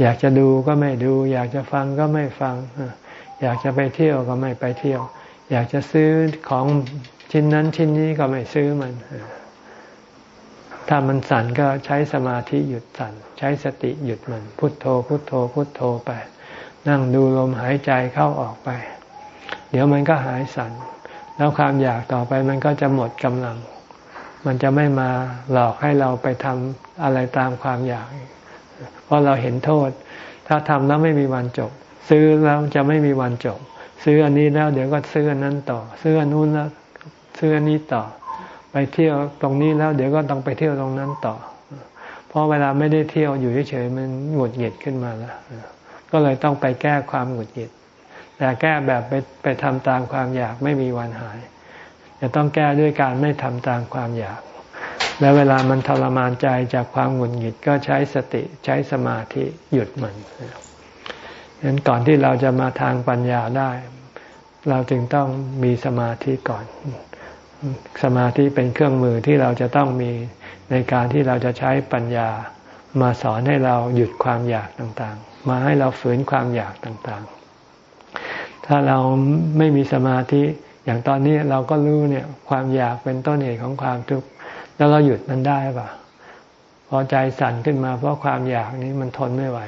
อยากจะดูก็ไม่ดู อยากจะฟังก็ไม่ฟัง อยากจะไปเที่ยวก็ไม่ไปเที่ยว อยากจะซื้อของชิ้นนั้นชิ้นนี้ก็ไม่ซื้อมัน ถ้ามันสั่นก็ใช้สมาธิหยุดสั่น ใช้สติหยุดมัน พุทโธ พุทโธ พุทโธไป นั่งดูลมหายใจเข้าออกไป เดี๋ยวมันก็หายสั่น แล้วความอยากต่อไปมันก็จะหมดกำลัง มันจะไม่มาหลอกให้เราไปทำอะไรตามความอยาก เพราะเราเห็นโทษ ถ้าทำแล้วไม่มีวันจบ ซื้อแล้วจะไม่มีวันจบ ซื้ออันนี้แล้วเดี๋ยวก็ซื้ออันนั้นต่อ ซื้ออันนู้นแล้วซื้ออันนี้ต่อ ไปเที่ยวตรงนี้แล้วเดี๋ยวก็ต้องไปเที่ยวตรงนั้นต่อ เพราะเวลาไม่ได้เที่ยวอยู่เฉยๆมันหงุดหงิดขึ้นมาแล้วก็เลยต้องไปแก้ความหงุดหงิดแต่แก้แบบไปไปทำตามความอยากไม่มีวันหาย จะต้องแก้ด้วยการไม่ทำตามความอยาก แล้วเวลามันทรมานใจจากความหงุดหงิดก็ใช้สติใช้สมาธิหยุดมันฉะนั้นก่อนที่เราจะมาทางปัญญาได้ เราจึงต้องมีสมาธิก่อน สมาธิเป็นเครื่องมือที่เราจะต้องมีในการที่เราจะใช้ปัญญา มาสอนให้เราหยุดความอยากต่างๆ มาให้เราฝืนความอยากต่างๆ ถ้าเราไม่มีสมาธิอย่างตอนนี้เราก็รู้เนี่ยความอยากเป็นต้นเหตุของความทุกข์ แล้วเราหยุดมันได้ปะพอใจสั่นขึ้นมา เพราะความอยากนี้มันทนไม่ไหว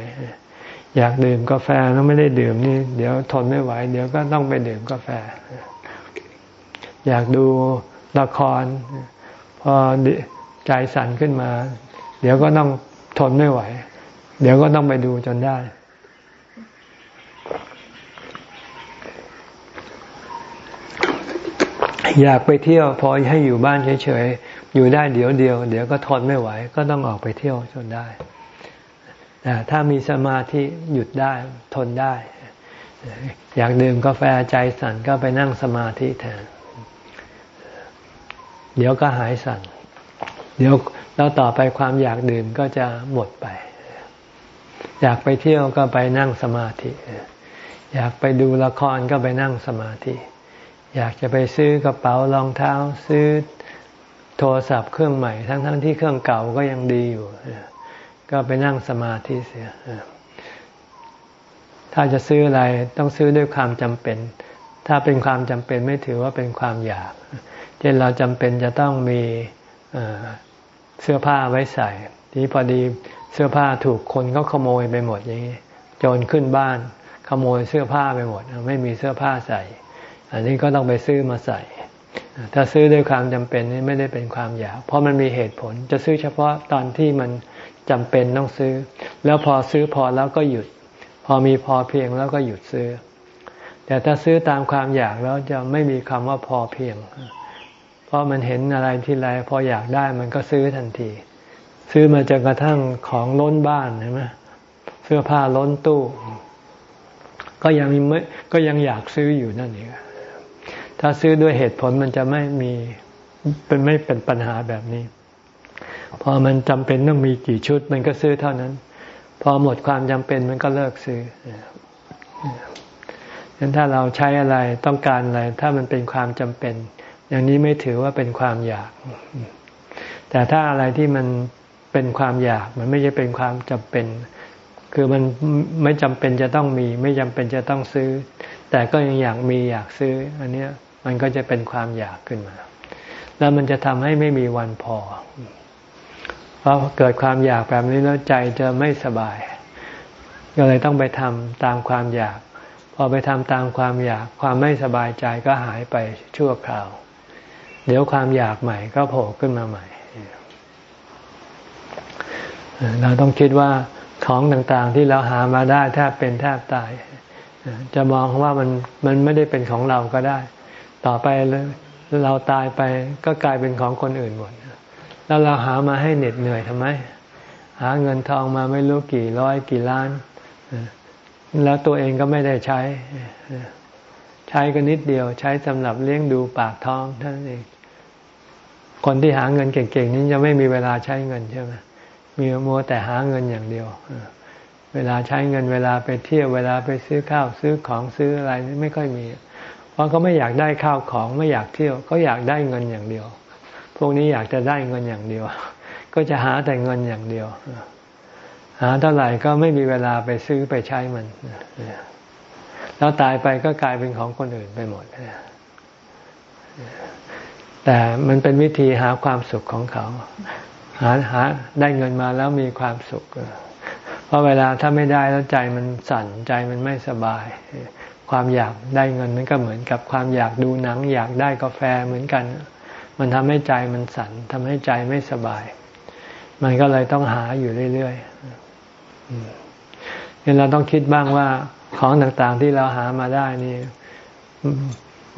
อยากดื่มกาแฟแล้วไม่ได้ดื่มนี่ เดี๋ยวทนไม่ไหว เดี๋ยวก็ต้องไปดื่มกาแฟ อยากดูละคร พอใจสั่นขึ้นมา เดี๋ยวก็ต้องทนไม่ไหว เดี๋ยวก็ต้องไปดูจนได้อยากไปเที่ยวพอให้อยู่บ้านเฉยๆ อยู่ได้เดี๋ยวเดียว เดี๋ยวก็ทนไม่ไหว ก็ต้องออกไปเที่ยวจนได้ถ้ามีสมาธิหยุดได้ทนได้ อยากดื่มกาแฟใจสั่นก็ไปนั่งสมาธิแทน เดี๋ยวก็หายสั่น เดี๋ยวแล้วต่อไปความอยากดื่มก็จะหมดไป อยากไปเที่ยวก็ไปนั่งสมาธิ อยากไปดูละครก็ไปนั่งสมาธิ อยากจะไปซื้อกระเป๋ารองเท้า ซื้อ โทรศัพท์เครื่องใหม่ ทั้งๆทที่เครื่องเก่าก็ยังดีอยู่ ก็ไปนั่งสมาธิเสียถ้าจะซื้ออะไรต้องซื้อด้วยความจำเป็น ถ้าเป็นความจำเป็นไม่ถือว่าเป็นความอยาก เช่นเราจำเป็นจะต้องมีเสื้อผ้าไว้ใส่ ทีพอดีเสื้อผ้าถูกคนเขาขโมยไปหมดอย่างนี้โจรขึ้นบ้านขโมยเสื้อผ้าไปหมด ไม่มีเสื้อผ้าใส่ อันนี้ก็ต้องไปซื้อมาใส่ ถ้าซื้อด้วยความจำเป็นนี่ไม่ได้เป็นความอยาก เพราะมันมีเหตุผลจะซื้อเฉพาะตอนที่มันจำเป็นต้องซื้อ แล้วพอซื้อพอแล้วก็หยุด พอมีพอเพียงแล้วก็หยุดซื้อ แต่ถ้าซื้อตามความอยากแล้วจะไม่มีคำว่าพอเพียง เพราะมันเห็นอะไรที่ไรพออยากได้มันก็ซื้อทันที ซื้อมาจนกระทั่งของล้นบ้านใช่ไหมเสื้อผ้าล้นตู้ ก็ยังไม่ก็ยังอยากซื้ออยู่นั่นเอง ถ้าซื้อด้วยเหตุผลมันจะไม่มีเป็นไม่เป็นปัญหาแบบนี้ พอมันจำเป็นต้องมีกี่ชุด มันก็ซื้อเท่านั้น พอหมดความจำเป็นมันก็เลิกซื้อดังนั้นถ้าเราใช้อะไรต้องการอะไร ถ้ามันเป็นความจำเป็น อย่างนี้ไม่ถือว่าเป็นความอยาก แต่ถ้าอะไรที่มันเป็นความอยากมันไม่ใช่เป็นความจำเป็น คือมันไม่จำเป็นจะต้องมี ไม่จำเป็นจะต้องซื้อ แต่ก็ยังอยากมีอยากซื้อ อันเนี้ย มันก็จะเป็นความอยากขึ้นมา แล้วมันจะทำให้ไม่มีวันพอพราะเกิดความอยากแบบนี้แล้วใจจะไม่สบาย ก็เลยต้องไปทำตามความอยาก พอไปทำตามความอยาก ความไม่สบายใจก็หายไปชั่วคราว เดี๋ยวความอยากใหม่ก็โผล่ขึ้นมาใหม่ เราต้องคิดว่าของต่างๆที่เราหามาได้แทบเป็นแทบตาย จะมองว่ามันมันไม่ได้เป็นของเราก็ได้ ต่อไปเราตายไปก็กลายเป็นของคนอื่นหมด แล้วเราหามาให้เหน็ดเหนื่อยทำไม หาเงินทองมาไม่รู้กี่ร้อยกี่ล้าน แล้วตัวเองก็ไม่ได้ใช้ ใช้กันนิดเดียว ใช้สำหรับเลี้ยงดูปากท้องท่านเอง คนที่หาเงินเก่งๆนี้จะไม่มีเวลาใช้เงินใช่ไหมมีมัวแต่หาเงินอย่างเดียว เวลาใช้เงินเวลาไปเที่ยวเวลาไปซื้อข้าวซื้อของซื้ออะไรไม่ค่อยมี เพราะเขาไม่อยากได้ข้าวของไม่อยากเที่ยวก็อยากได้เงินอย่างเดียว พวกนี้อยากจะได้เงินอย่างเดียว ก็จะหาแต่เงินอย่างเดียว หาเท่าไหร่ก็ไม่มีเวลาไปซื้อไปใช้มันแล้วตายไปก็กลายเป็นของคนอื่นไปหมดแต่มันเป็นวิธีหาความสุขของเขา หาหาได้เงินมาแล้วมีความสุขเพราะเวลาถ้าไม่ได้แล้วใจมันสั่นใจมันไม่สบาย ความอยากได้เงินมันก็เหมือนกับความอยากดูหนัง อยากได้กาแฟเหมือนกัน มันทำให้ใจมันสั่นทำให้ใจไม่สบาย มันก็เลยต้องหาอยู่เรื่อยเนี่เราต้องคิดบ้างว่าของต่างๆที่เราหามาได้นี่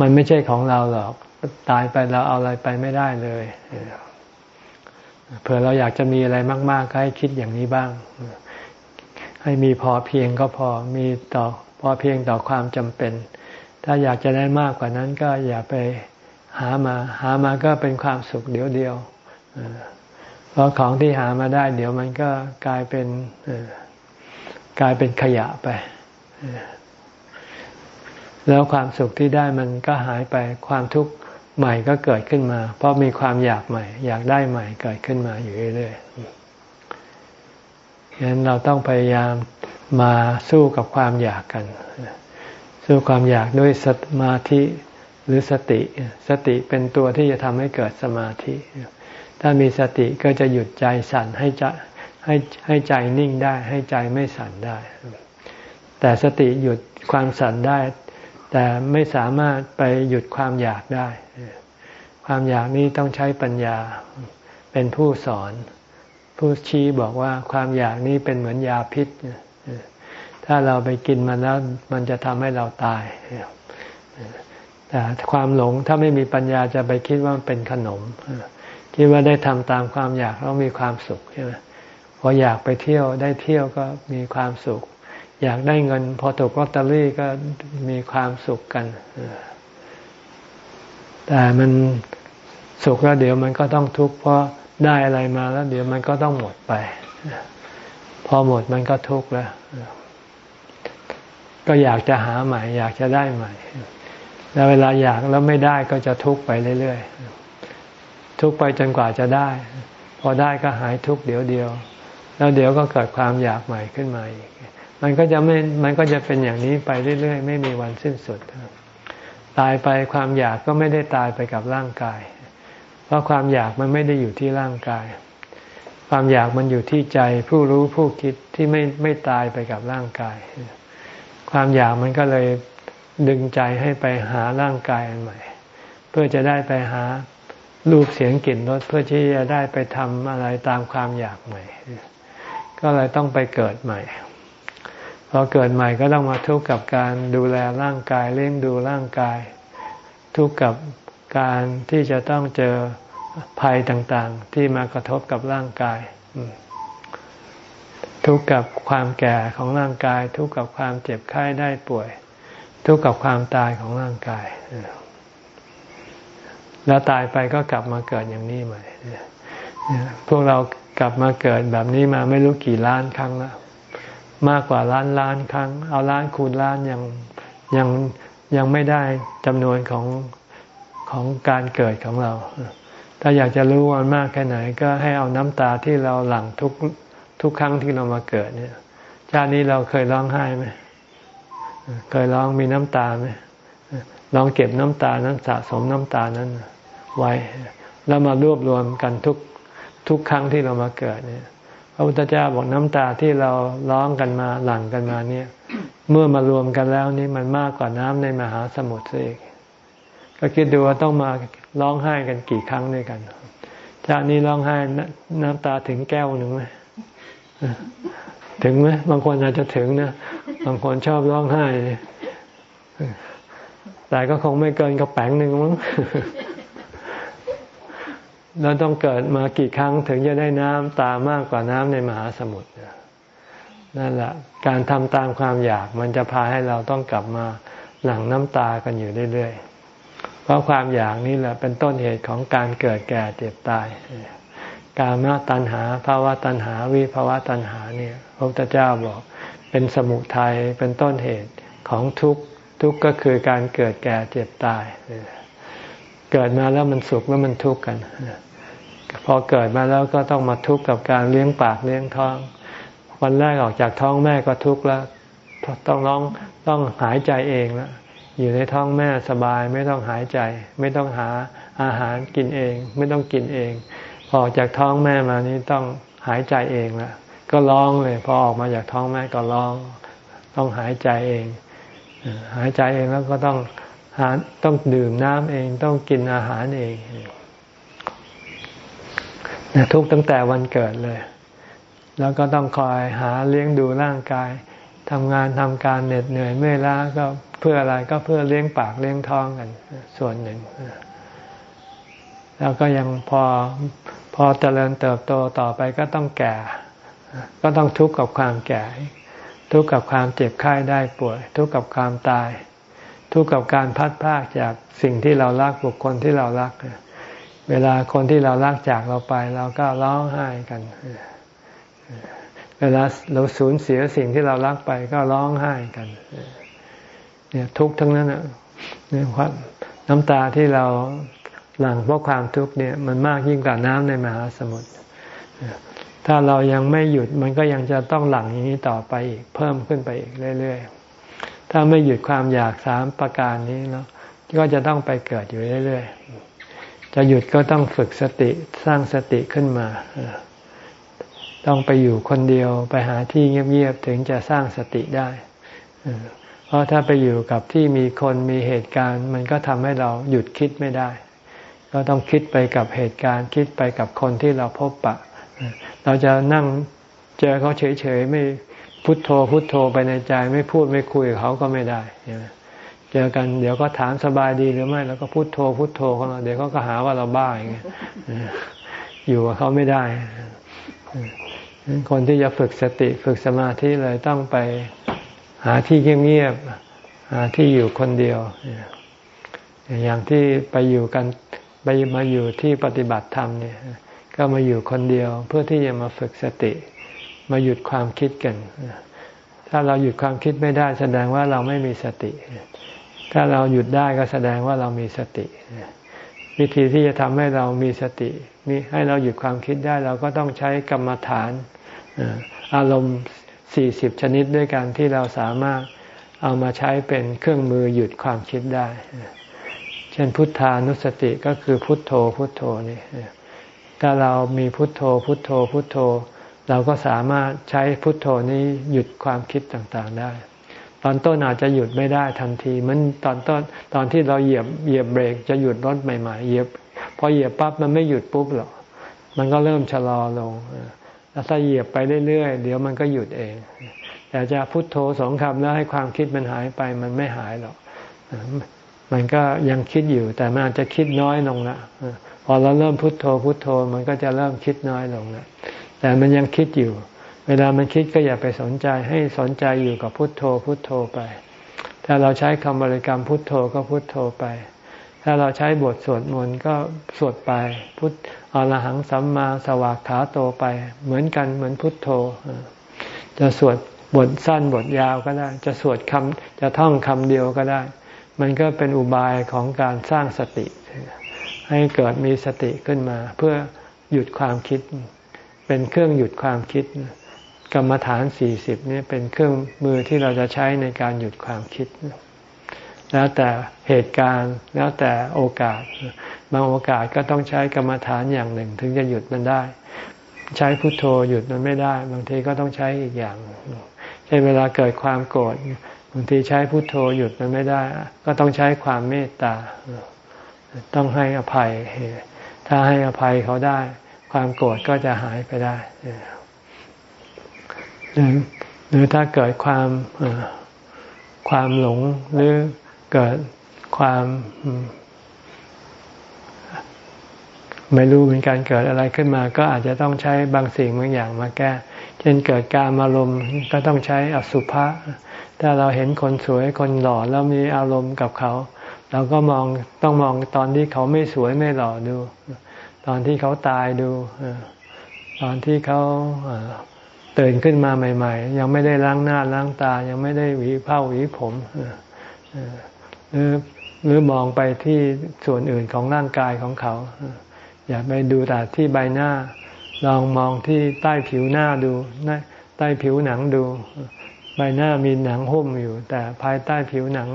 มันไม่ใช่ของเราหรอก ตายไปเราเอาอะไรไปไม่ได้เลยเผื่อเราอยากจะมีอะไรมากๆก็ให้คิดอย่างนี้บ้าง ให้มีพอเพียงก็พอมีต่อ อเพียงต่อความจำเป็น ถ้าอยากจะได้มากกว่านั้นก็อย่าไปหามา หามาก็เป็นความสุขเดียวเดียวเพราะของที่หามาได้ เดี๋ยวมันก็กลายเป็นกลายเป็นขยะไป แล้วความสุขที่ได้มันก็หายไปความทุกข์ใหม่ก็เกิดขึ้นมา เพราะมีความอยากใหม่ อยากได้ใหม่เกิดขึ้นมาอยู่เรื่อยๆฉะนั้นเราต้องพยายาม มาสู้กับความอยากกัน สู้ความอยากด้วยสมาธิหรือสติ สติเป็นตัวที่จะทำให้เกิดสมาธิ ถ้ามีสติก็จะหยุดใจสั่นให้ใจให้ให้ใจนิ่งได้ให้ใจไม่สั่นได้ แต่สติหยุดความสั่นได้ แต่ไม่สามารถไปหยุดความอยากได้ ความอยากนี้ต้องใช้ปัญญาเป็นผู้สอน ผู้ชี้บอกว่าความอยากนี้เป็นเหมือนยาพิษ ถ้าเราไปกินมันแล้วมันจะทำให้เราตาย แต่ความหลงถ้าไม่มีปัญญาจะไปคิดว่าเป็นขนม คิดว่าได้ทำตามความอยากแล้วมีความสุขใช่ไหมพออยากไปเที่ยวได้เที่ยวก็มีความสุข อยากได้เงิน พอถูกลอตเตอรี่ก็มีความสุขกันแต่มันสุขแล้วเดี๋ยวมันก็ต้องทุกข์เพราะได้อะไรมาแล้ว เดี๋ยวมันก็ต้องหมดไป พอหมดมันก็ทุกข์แล้ว ก็อยากจะหาใหม่ อยากจะได้ใหม่ แล้วเวลาอยากแล้วไม่ได้ก็จะทุกข์ไปเรื่อยๆ ทุกข์ไปจนกว่าจะได้ พอได้ก็หายทุกข์เดี๋ยวเดียว แล้วเดี๋ยวก็เกิดความอยากใหม่ขึ้นมาอีก มันก็จะไม่ มันก็จะเป็นอย่างนี้ไปเรื่อยๆ ไม่มีวันสิ้นสุด ตายไปความอยากก็ไม่ได้ตายไปกับร่างกาย เพราะความอยากมันไม่ได้อยู่ที่ร่างกาย ความอยากมันอยู่ที่ใจผู้รู้ผู้คิดที่ไม่ไม่ตายไปกับร่างกาย ความอยากมันก็เลยดึงใจให้ไปหาร่างกายอันใหม่ เพื่อจะได้ไปหารูปเสียงกลิ่นรสเพื่อที่จะได้ไปทำอะไรตามความอยากใหม่ ก็เลยต้องไปเกิดใหม่พอเกิดใหม่ก็ต้องมาทุกข์กับการดูแลร่างกายเลี้ยงดูร่างกาย ทุกข์กับการที่จะต้องเจอภัยต่างๆ ที่มากระทบกับร่างกาย ทุกข์กับความแก่ของร่างกาย ทุกข์กับความเจ็บไข้ได้ป่วย ทุกข์กับความตายของร่างกาย แล้วตายไปก็กลับมาเกิดอย่างนี้ใหม่พวกเรากลับมาเกิดแบบนี้มาไม่รู้กี่ล้านครั้งแล้วมากกว่าล้านล้านครั้ง เอาล้านคูณล้านยังยังยังไม่ได้จำนวนของของการเกิดของเรา ถ้าอยากจะรู้วันมากแค่ไหน ก็ให้เอาน้ำตาที่เราหลั่งทุก ทุกครั้งที่เรามาเกิดเนี่ย ชาตินี้เราเคยร้องไห้ไหมเคยร้องมีน้ำตาไหมลองเก็บน้ำตานั้นสะสมน้ำตานั้น ไว้แล้วมารวบรวมกันทุกทุกครั้งที่เรามาเกิดเนี่ยพระพุทธเจ้าบอกน้ำตาที่เราร้องกันมาหลั่งกันมาเนี่ย เมื่อมารวมกันแล้วนี่มันมากกว่าน้ำในมหาสมุทรเองก็คิดดูว่าต้องมาร้องไห้กันกี่ครั้งด้วยกันจากนี้ร้องไห้น้ำตาถึงแก้วหนึ่งไหม ถึงไหมบางคนอาจจะถึงนะบางคนชอบร้องไห้ แต่ก็คงไม่เกินกระแป้งหนึ่งมั้งเราต้องเกิดมากี่ครั้งถึงจะได้น้ำตามากกว่าน้ำในมหาสมุทรนั่นแหละการทำตามความอยากมันจะพาให้เราต้องกลับมาหลั่งน้ำตากันอยู่เรื่อยๆ เพราะความอยากนี่แหละเป็นต้นเหตุของการเกิดแก่เจ็บตาย การมาตัณหาภาวะตัณหาวิภาวะตัณหาเนี่ยพระพุทธเจ้าบอกเป็นสมุทัยเป็นต้นเหตุของทุกข์ทุกข์ก็คือการเกิดแก่เจ็บตาย เกิดมาแล้วมันสุขแล้วมันทุกข์กัน พอเกิดมาแล้วก็ต้องมาทุกข์กับการเลี้ยงปากเลี้ยงท้อง วันแรกออกจากท้องแม่ก็ทุกข์แล้ว ต้องร้องต้องหายใจเองแล้วอยู่ในท้องแม่สบายไม่ต้องหายใจ ไม่ต้องหาอาหารกินเอง ไม่ต้องกินเอง ออกจากท้องแม่มานี้ต้องหายใจเองล้วก็ร้องเลย พอออกมาจากท้องแม่ก็ร้อง ต้องหายใจเอง หายใจเองแล้วก็ต้องหาต้องดื่มน้ำเองต้องกินอาหารเองทุกตั้งแต่วันเกิดเลย แล้วก็ต้องคอยหาเลี้ยงดูร่างกายทำงานทำการเหน็ดเหนื่อยเมื่อยล้าก็เพื่ออะไรก็เพื่อเลี้ยงปากเลี้ยงท้องกัน ส่วนหนึ่ง แล้วก็ยังพอ พอเจริญเติบโตต่อไปก็ต้องแก่ ก็ต้องทุกข์กับความแก่ ทุกข์กับความเจ็บไข้ได้ป่วย ทุกข์กับความตาย ทุกข์กับการพัดพากจากสิ่งที่เรารักบุคคลที่เรารัก เวลาคนที่เรารักจากเราไปเราก็ร้องไห้กัน เวลาเราสูญเสียสิ่งที่เรารักไปก็ร้องไห้กันเนี่ยทุกข์ทั้งนั้นนะน้ำตาที่เรา หลังเพราะความทุกข์เนี่ยมันมากยิ่งกว่าน้ำในมหาสมุทรถ้าเรายังไม่หยุดมันก็ยังจะต้องหลั่งอย่างนี้ต่อไปอีกเพิ่มขึ้นไปอีกเรื่อยๆ ถ้าไม่หยุดความอยากสามประการนี้แล้วก็จะต้องไปเกิดอยู่เรื่อยๆ จะหยุดก็ต้องฝึกสติสร้างสติขึ้นมา ต้องไปอยู่คนเดียวไปหาที่เงียบๆ ถึงจะสร้างสติได้ เพราะถ้าไปอยู่กับที่มีคนมีเหตุการณ์ มันก็ทำให้เราหยุดคิดไม่ได้ ก็ต้องคิดไปกับเหตุการณ์ คิดไปกับคนที่เราพบปะ เราจะนั่งเจอเขาเฉยๆไม่พุโทโธพุโทโธไปในใจไม่พูดไม่คุยกับเขาก็ไม่ได้เจอกันเดี๋ยวก็ถามสบายดีหรือไม่ แล้วก็พุโทโธพุโทโธของเราเดี๋ยวเขาก็หาว่าเราบ้าอย่างเงี้ยอยู่กับเขาไม่ได้คนที่จะฝึกสติฝึกสมาธิเลยต้องไปหาที่เงียบๆหาที่อยู่คนเดียว อย่างที่ไปอยู่กัน ไปมาอยู่ที่ปฏิบัติธรรมเนี่ยก็มาอยู่คนเดียวเพื่อที่จะมาฝึกสติ มาหยุดความคิดกัน ถ้าเราหยุดความคิดไม่ได้แสดงว่าเราไม่มีสติ ถ้าเราหยุดได้ก็แสดงว่าเรามีสติ วิธีที่จะทำให้เรามีสติมีให้เราหยุดความคิดได้เราก็ต้องใช้กรรมฐานอารมณ์สี่สิบชนิดด้วยกันที่เราสามารถเอามาใช้เป็นเครื่องมือหยุดความคิดได้ เช่นพุทธานุสติก็คือพุทโธพุทโธนี่ถ้าเรามีพุทโธพุทโธพุทโธ เราก็สามารถใช้พุทโธนี้หยุดความคิดต่างๆได้ ตอนต้นอาจจะหยุดไม่ได้ทันทีมันตอนต้นตอนที่เราเหยียบเหยียบเบรกจะหยุดรถใหม่ๆเหยียบพอเหยียบปั๊บมันไม่หยุดปุ๊บหรอกมันก็เริ่มชะลอลงแล้วถ้าเหยียบไปเรื่อยๆเดี๋ยวมันก็หยุดเองแต่จะพุทโธสองคำแล้วให้ความคิดมันหายไปมันไม่หายหรอก มันก็ยังคิดอยู่แต่มันอาจจะคิดน้อยลงละพอเราเริ่มพุโทโธพุโทโธมันก็จะเริ่มคิดน้อยลงละแต่มันยังคิดอยู่ เวลามันคิดก็อย่าไปสนใจให้สนใจอยู่กับพุโทโธพุโทโธไป ถ้าเราใช้คำบริกรรมพุทโธก็พุทโธไป ถ้าเราใช้บทสวดมนต์ก็สวดไป พุทอรหังสัมมาสวากขาโตไป เหมือนกันเหมือนพุทโธ จะสวดบทสั้นบทยาวก็ได้ จะสวดคำจะท่องคำเดียวก็ได้ มันก็เป็นอุบายของการสร้างสติ ให้เกิดมีสติขึ้นมา เพื่อหยุดความคิด เป็นเครื่องหยุดความคิด กรรมฐานสี่สิบนี่เป็นเครื่องมือที่เราจะใช้ในการหยุดความคิด แล้วแต่เหตุการณ์แล้วแต่โอกาส บางโอกาสก็ต้องใช้กรรมฐานอย่างหนึ่ง ถึงจะหยุดมันได้ ใช้พุทโธหยุดมันไม่ได้ บางทีก็ต้องใช้อีกอย่างเช่นเวลาเกิดความโกรธ บางทีใช้พุโทโธหยุดมันไม่ได้ ก็ต้องใช้ความเมตตา ต้องให้อภัย ถ้าให้อภัยเขาได้ ความโกรธก็จะหายไปได้หรือถ้าเกิดความความหลงหรือเกิดความ ไม่รู้เป็นการเกิดอะไรขึ้นมา ก็อาจจะต้องใช้บางสิ่งบางอย่างมาแก้ เช่นเกิดการอารมณ์ก็ต้องใช้อสุภะ ถ้าเราเห็นคนสวยคนหล่อแล้วมีอารมณ์กับเขา เราก็มองต้องมองตอนที่เขาไม่สวยไม่หล่อดู ตอนที่เขาตายดู ตอนที่เขาตื่นขึ้นมาใหม่ ๆ ยังไม่ได้ล้างหน้าล้างตา ยังไม่ได้หวีผ้าหวีผมหรือหรือมองไปที่ส่วนอื่นของร่างกายของเขา อย่าไปดูแต่ที่ใบหน้า ลองมองที่ใต้ผิวหน้าดู ใต้ผิวหนังดู ใบหน้ามีหนังหุ้มอยู่ แต่ภายใต้ผิวหนัง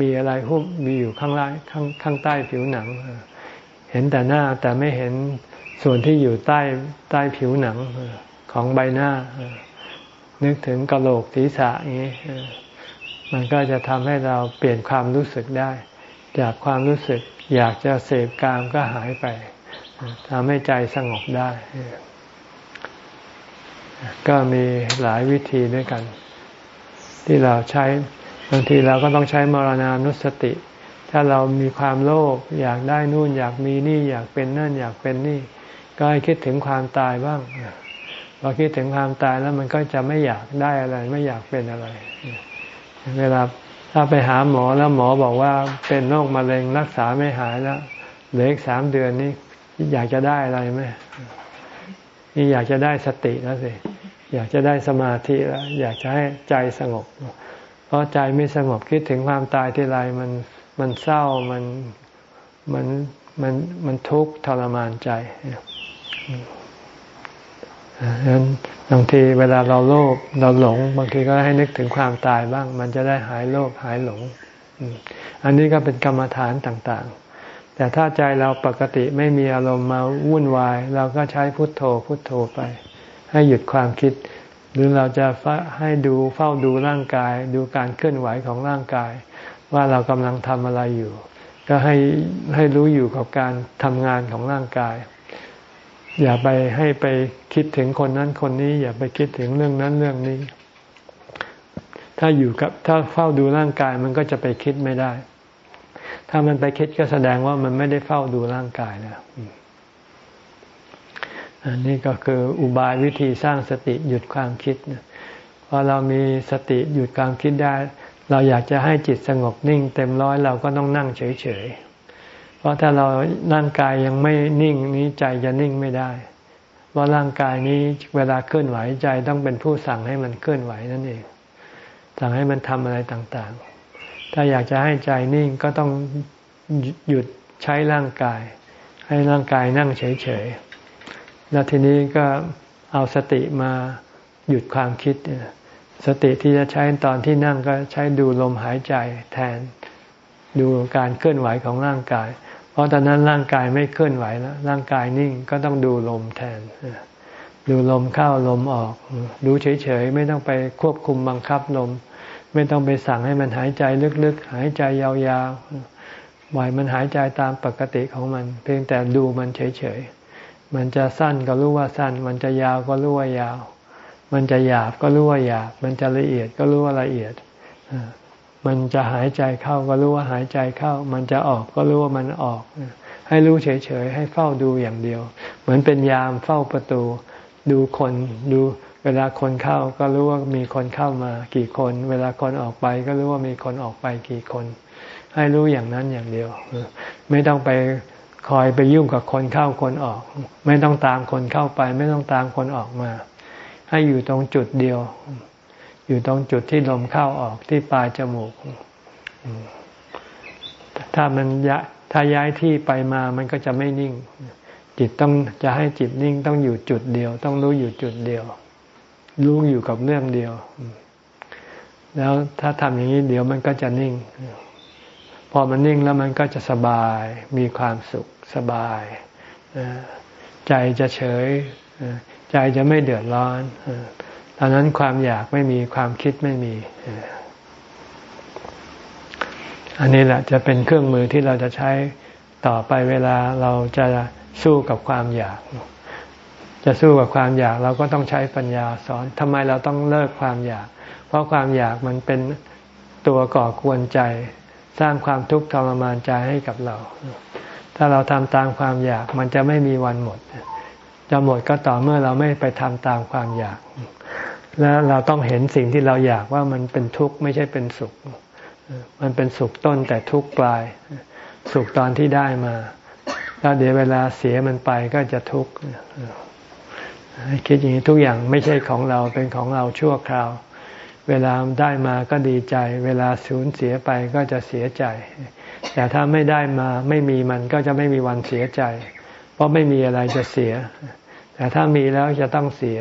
มีอะไรหุ้มมีอยู่ข้างล่างข้างข้างใต้ผิวหนัง เห็นแต่หน้าแต่ไม่เห็นส่วนที่อยู่ใต้ใต้ผิวหนังของใบหน้า นึกถึงกระโหลกศีรษะอย่างนี้มันก็จะทำให้เราเปลี่ยนความรู้สึกได้ จากความรู้สึกอยากจะเสพกามก็หายไปทำให้ใจสงบได้ ก็มีหลายวิธีด้วยกัน ที่เราใช้บางทีเราก็ต้องใช้มรณานุสติ ถ้าเรามีความโลภอยากได้นู่นอยากมีนี่อยากเป็นนั่นอยากเป็นนี่ ก็ให้คิดถึงความตายบ้างพอคิดถึงความตายแล้วมันก็จะไม่อยากได้อะไร ไม่อยากเป็นอะไร เวลาถ้าไปหาหมอแล้วหมอบอกว่าเป็นโรคมะเร็งรักษาไม่หายแล้วเหลืออีกสามเดือนนี้อยากจะได้อะไรไหมนี่อยากจะได้สติแล้วสิ อยากจะได้สมาธิแล้วอยากจะให้ใจสงบ เพราะใจไม่สงบคิดถึงความตายทีไรมันมันเศร้ามันมันมันมันทุกข์ทรมานใจฉะนั้นบางทีเวลาเราโลภเราหลง บางทีก็ให้นึกถึงความตายบ้าง มันจะได้หายโลภหายหลง อันนี้ก็เป็นกรรมฐานต่างๆ แต่ถ้าใจเราปกติไม่มีอารมณ์มาวุ่นวาย เราก็ใช้พุทโธพุทโธไป ให้หยุดความคิด หรือเราจะให้ดูเฝ้าดูร่างกาย ดูการเคลื่อนไหวของร่างกาย ว่าเรากำลังทำอะไรอยู่ ก็ให้ให้รู้อยู่กับการทำงานของร่างกาย อย่าไปให้ไปคิดถึงคนนั้นคนนี้ อย่าไปคิดถึงเรื่องนั้นเรื่องนี้ ถ้าอยู่กับถ้าเฝ้าดูร่างกายมันก็จะไปคิดไม่ได้ ถ้ามันไปคิดก็แสดงว่ามันไม่ได้เฝ้าดูร่างกายแล้ว อันนี้ก็คืออุบายวิธีสร้างสติหยุดความคิดพอเรามีสติหยุดความคิดได้ เราอยากจะให้จิตสงบนิ่ง เต็มร้อยเราก็ต้องนั่งเฉยๆเพราะถ้าเราร่างกายยังไม่นิ่งนี้ใจจะนิ่งไม่ได้ว่าร่างกายนี้เวลาเคลื่อนไหวใจต้องเป็นผู้สั่งให้มันเคลื่อนไหวนั่นเองสั่งให้มันทำอะไรต่างๆ ถ้าอยากจะให้ใจนิ่งก็ต้องหยุดใช้ร่างกาย ให้ร่างกายนั่งเฉยๆ แล้วทีนี้ก็เอาสติมาหยุดความคิด สติที่จะใช้ตอนที่นั่งก็ใช้ดูลมหายใจแทนดูการเคลื่อนไหวของร่างกาย เพราะตอนนั้นร่างกายไม่เคลื่อนไหวแล้วร่างกายนิ่งก็ต้องดูลมแทน ดูลมเข้าลมออก ดูเฉยๆ ไม่ต้องไปควบคุมบังคับลม ไม่ต้องไปสั่งให้มันหายใจลึกๆ หายใจยาวๆปล่อยมันหายใจตามปกติของมัน เพียงแต่ดูมันเฉยๆ มันจะสั้นก็รู้ว่าสั้น มันจะยาวก็รู้ว่ายาว มันจะหยาบก็รู้ว่าหยาบ มันจะละเอียดก็รู้ว่าละเอียด มันจะหายใจเข้าก็รู้ว่าหายใจเข้า มันจะออกก็รู้ว่ามันออก ให้รู้เฉยๆ ให้เฝ้าดูอย่างเดียว เหมือนเป็นยามเฝ้าประตู ดูคนดูเวลาคนเข้าก็รู้ว่ามีคนเข้ามากี่คน เวลาคนออกไปก็รู้ว่ามีคนออกไปกี่คน ให้รู้อย่างนั้นอย่างเดียว ไม่ต้องไป คอยไปยุ่งกับคนเข้าคนออก ไม่ต้องตามคนเข้าไป ไม่ต้องตามคนออกมา ให้อยู่ตรงจุดเดียว อยู่ตรงจุดที่ลมเข้าออกที่ปลายจมูก ถ้ามันยะถ้าย้ายที่ไปมามันก็จะไม่นิ่ง จิตต้องจะให้จิตนิ่งต้องอยู่จุดเดียว ต้องรู้อยู่จุดเดียว รู้อยู่กับเรื่องเดียว แล้วถ้าทำอย่างนี้เดี๋ยวมันก็จะนิ่งพอมันนิ่งแล้วมันก็จะสบายมีความสุข สบาย ใจจะเฉย ใจจะไม่เดือดร้อนตอนนั้นความอยากไม่มีความคิดไม่มี อันนี้แหละจะเป็นเครื่องมือที่เราจะใช้ต่อไปเวลาเราจะสู้กับความอยาก จะสู้กับความอยากเราก็ต้องใช้ปัญญาสอนทำไมเราต้องเลิกความอยาก เพราะความอยากมันเป็นตัวก่อกวนใจ สร้างความทุกข์ทรมานใจให้กับเรา ถ้าเราทำตามความอยาก มันจะไม่มีวันหมด จะหมดก็ต่อเมื่อเราไม่ไปทำตามความอยาก แล้วเราต้องเห็นสิ่งที่เราอยากว่ามันเป็นทุกข์ไม่ใช่เป็นสุข มันเป็นสุขต้นแต่ทุกข์ปลาย สุขตอนที่ได้มา แล้วเดี๋ยวเวลาเสียมันไปก็จะทุกข์คิดอย่างนี้ทุกอย่างไม่ใช่ของเราเป็นของเราชั่วคราว เวลาได้มาก็ดีใจ เวลาสูญเสียไปก็จะเสียใจ แต่ถ้าไม่ได้มาไม่มีมันก็จะไม่มีวันเสียใจ เพราะไม่มีอะไรจะเสีย แต่ถ้ามีแล้วจะต้องเสีย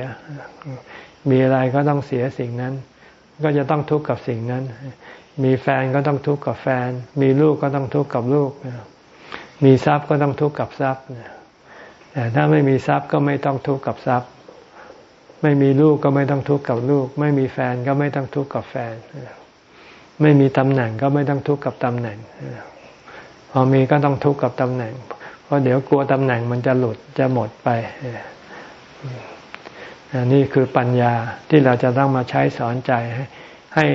มีอะไรก็ต้องเสียสิ่งนั้น ก็จะต้องทุกข์กับสิ่งนั้น มีแฟนก็ต้องทุกข์กับแฟน มีลูกก็ต้องทุกข์กับลูก มีทรัพย์ก็ต้องทุกข์กับทรัพย์แต่ถ้าไม่มีทรัพย์ก็ไม่ต้องทุกข์กับทรัพย์ ไม่มีลูกก็ไม่ต้องทุกข์กับลูก ไม่มีแฟนก็ไม่ต้องทุกข์กับแฟน ไม่มีตำแหน่งก็ไม่ต้องทุกข์กับตำแหน่ง พอมีก็ต้องทุกข์กับตำแหน่ง เพราะเดี๋ยวกลัวตำแหน่งมันจะหลุดจะหมดไปนี่คือปัญญาที่เราจะต้องมาใช้สอนใจให้ให้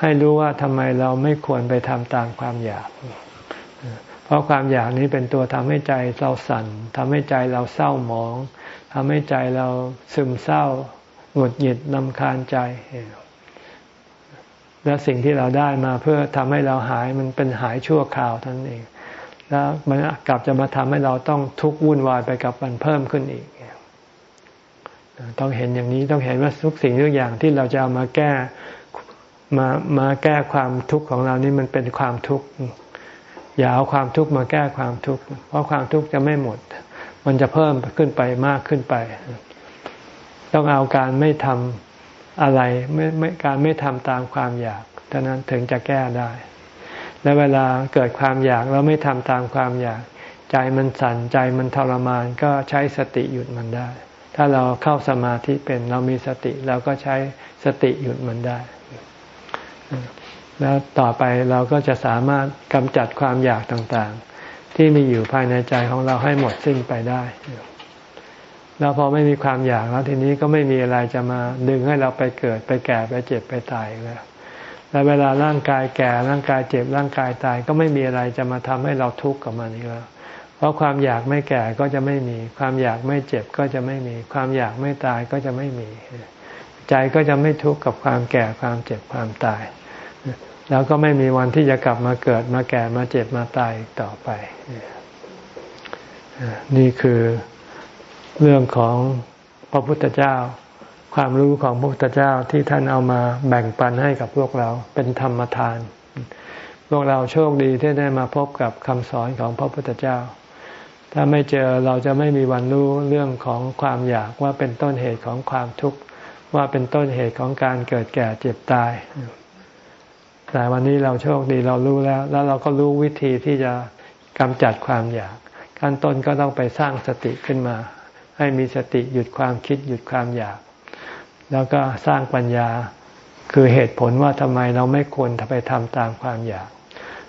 ให้รู้ว่าทำไมเราไม่ควรไปทำตามความอยาก เพราะความอยากนี้เป็นตัวทำให้ใจเราสั่นทำให้ใจเราเศร้าหมองทำให้ใจเราซึมเศร้าหงุดหงิดนำคาญใจ และสิ่งที่เราได้มาเพื่อทำให้เราหายมันเป็นหายชั่วคราวท่านเอง แล้วมันกลับจะมาทำให้เราต้องทุกข์วุ่นวายไปกับมันเพิ่มขึ้นอีก ต้องเห็นอย่างนี้ต้องเห็นว่าทุกสิ่งทุกอย่างที่เราจะเอามาแก้มามาแก้ความทุกข์ของเรานี่มันเป็นความทุกข์อย่าเอาความทุกข์มาแก้ความทุกข์เพราะความทุกข์จะไม่หมด มันจะเพิ่มขึ้นไปมากขึ้นไป ต้องเอาการไม่ทำ อะไรไม่ไม่การไม่ทำตามความอยากเท่านั้นถึงจะแก้ได้ และเวลาเกิดความอยากแล้วไม่ทำตามความอยาก ใจมันสั่นใจมันทรมานก็ใช้สติหยุดมันได้ ถ้าเราเข้าสมาธิเป็นเรามีสติเราก็ใช้สติหยุดมันได้ แล้วต่อไปเราก็จะสามารถกำจัดความอยากต่างๆ ที่มีอยู่ภายในใจของเราให้หมดสิ้นไปได้ แล้วพอไม่มีความอยากแล้วทีนี้ก็ไม่มีอะไรจะมาดึงให้เราไปเกิดไปแก่ไปเจ็บไปตายแล้วแล้วเวลาร่างกายแก่ร่างกายเจ็บร่างกายตายก็ไม่มีอะไรจะมาทำให้เราทุกข์กับมันอีกแล้ว เพราะความอยากไม่แก่ก็จะไม่มี ความอยากไม่เจ็บก็จะไม่มี ความอยากไม่ตายก็จะไม่มี ใจก็จะไม่ทุกข์กับความแก่ความเจ็บความตาย แล้วก็ไม่มีวันที่จะกลับมาเกิดมาแก่มาเจ็บมาตายต่อไป นี่คือ เรื่องของพระพุทธเจ้า ความรู้ของพระพุทธเจ้าที่ท่านเอามาแบ่งปันให้กับพวกเราเป็นธรรมทาน พวกเราโชคดีที่ได้มาพบกับคำสอนของพระพุทธเจ้า ถ้าไม่เจอเราจะไม่มีวันรู้เรื่องของความอยากว่าเป็นต้นเหตุของความทุกข์ว่าเป็นต้นเหตุของการเกิดแก่เจ็บตาย แต่วันนี้เราโชคดีเรารู้แล้ว แล้วเราก็รู้วิธีที่จะกำจัดความอยากขั้นต้นก็ต้องไปสร้างสติขึ้นมา ให้มีสติหยุดความคิดหยุดความอยาก แล้วก็สร้างปัญญาคือเหตุผลว่าทำไมเราไม่ควรไปทำตามความอยาก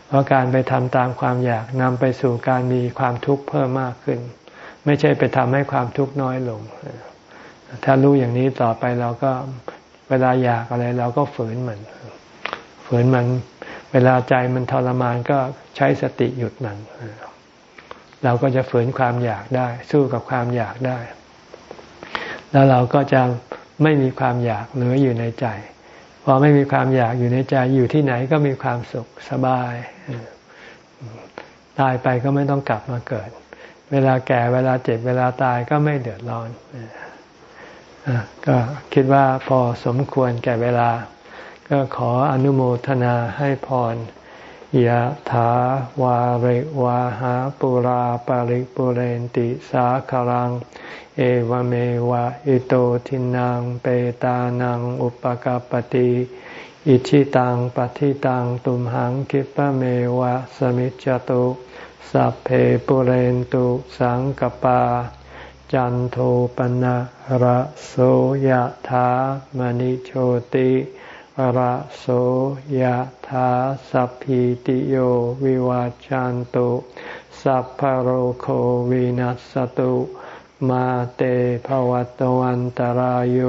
เพราะการไปทำตามความอยากนำไปสู่การมีความทุกข์เพิ่มมากขึ้น ไม่ใช่ไปทำให้ความทุกข์น้อยลง ถ้ารู้อย่างนี้ต่อไปเราก็เวลาอยากอะไรเราก็ฝืนมัน ฝืนมัน เวลาใจมันทรมานก็ใช้สติหยุดมัน เราก็จะฝืนความอยากได้ สู้กับความอยากได้ แล้วเราก็จะไม่มีความอยากเหลืออยู่ในใจพอไม่มีความอยากอยู่ในใจอยู่ที่ไหนก็มีความสุขสบายตายไปก็ไม่ต้องกลับมาเกิด เวลาแก่เวลาเจ็บเวลาตายก็ไม่เดือดร้อนก็คิดว่าพอสมควรแก่เวลา ก็ขออนุโมทนาให้พร ยะถาวาริวาหาปุราปาริปุเรนติสาคารัง เอวเมวะอิโตทินังเปตานังอุปกาปติอิชิตังปฏิตังตุมหังคิปะเมวะสมิจจตุสัพเพปุเรนตุสังกปา จันโทปนะระโสยธามณิโชติ ระโสยธาสัพพิติโยวิวาจันตุสัพพโรโควินัสตุมาเตภวัตวันตารโย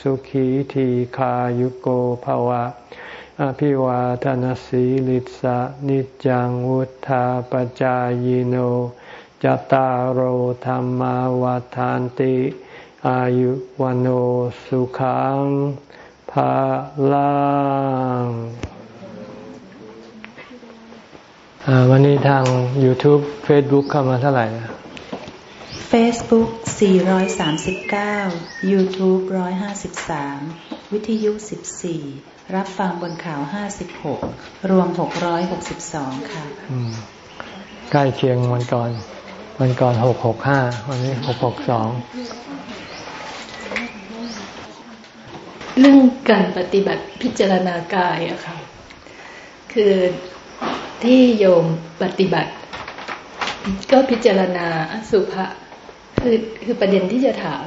สุขีทีขายุโกภวะ อภิวาทนสีลิสะนิจังวุธาปจายโนจตารโหธรรมาวาทานติ อายุวันโอสุขัง ลังวันนี้ทาง YouTube Facebook เข้ามาเท่าไหร่นะ Facebook 439 YouTube 153 วิทยุ 14 รับฟังบนข่าว 56 รวม 662 ค่ะใกล้เคียงวันก่อน วันก่อน 665 วันนี้ 662 เรื่องการปฏิบัติพิจารณากายอะค่ะ คือที่โยมปฏิบัติ ก็พิจารณาสุภาคือคือประเด็นที่จะถาม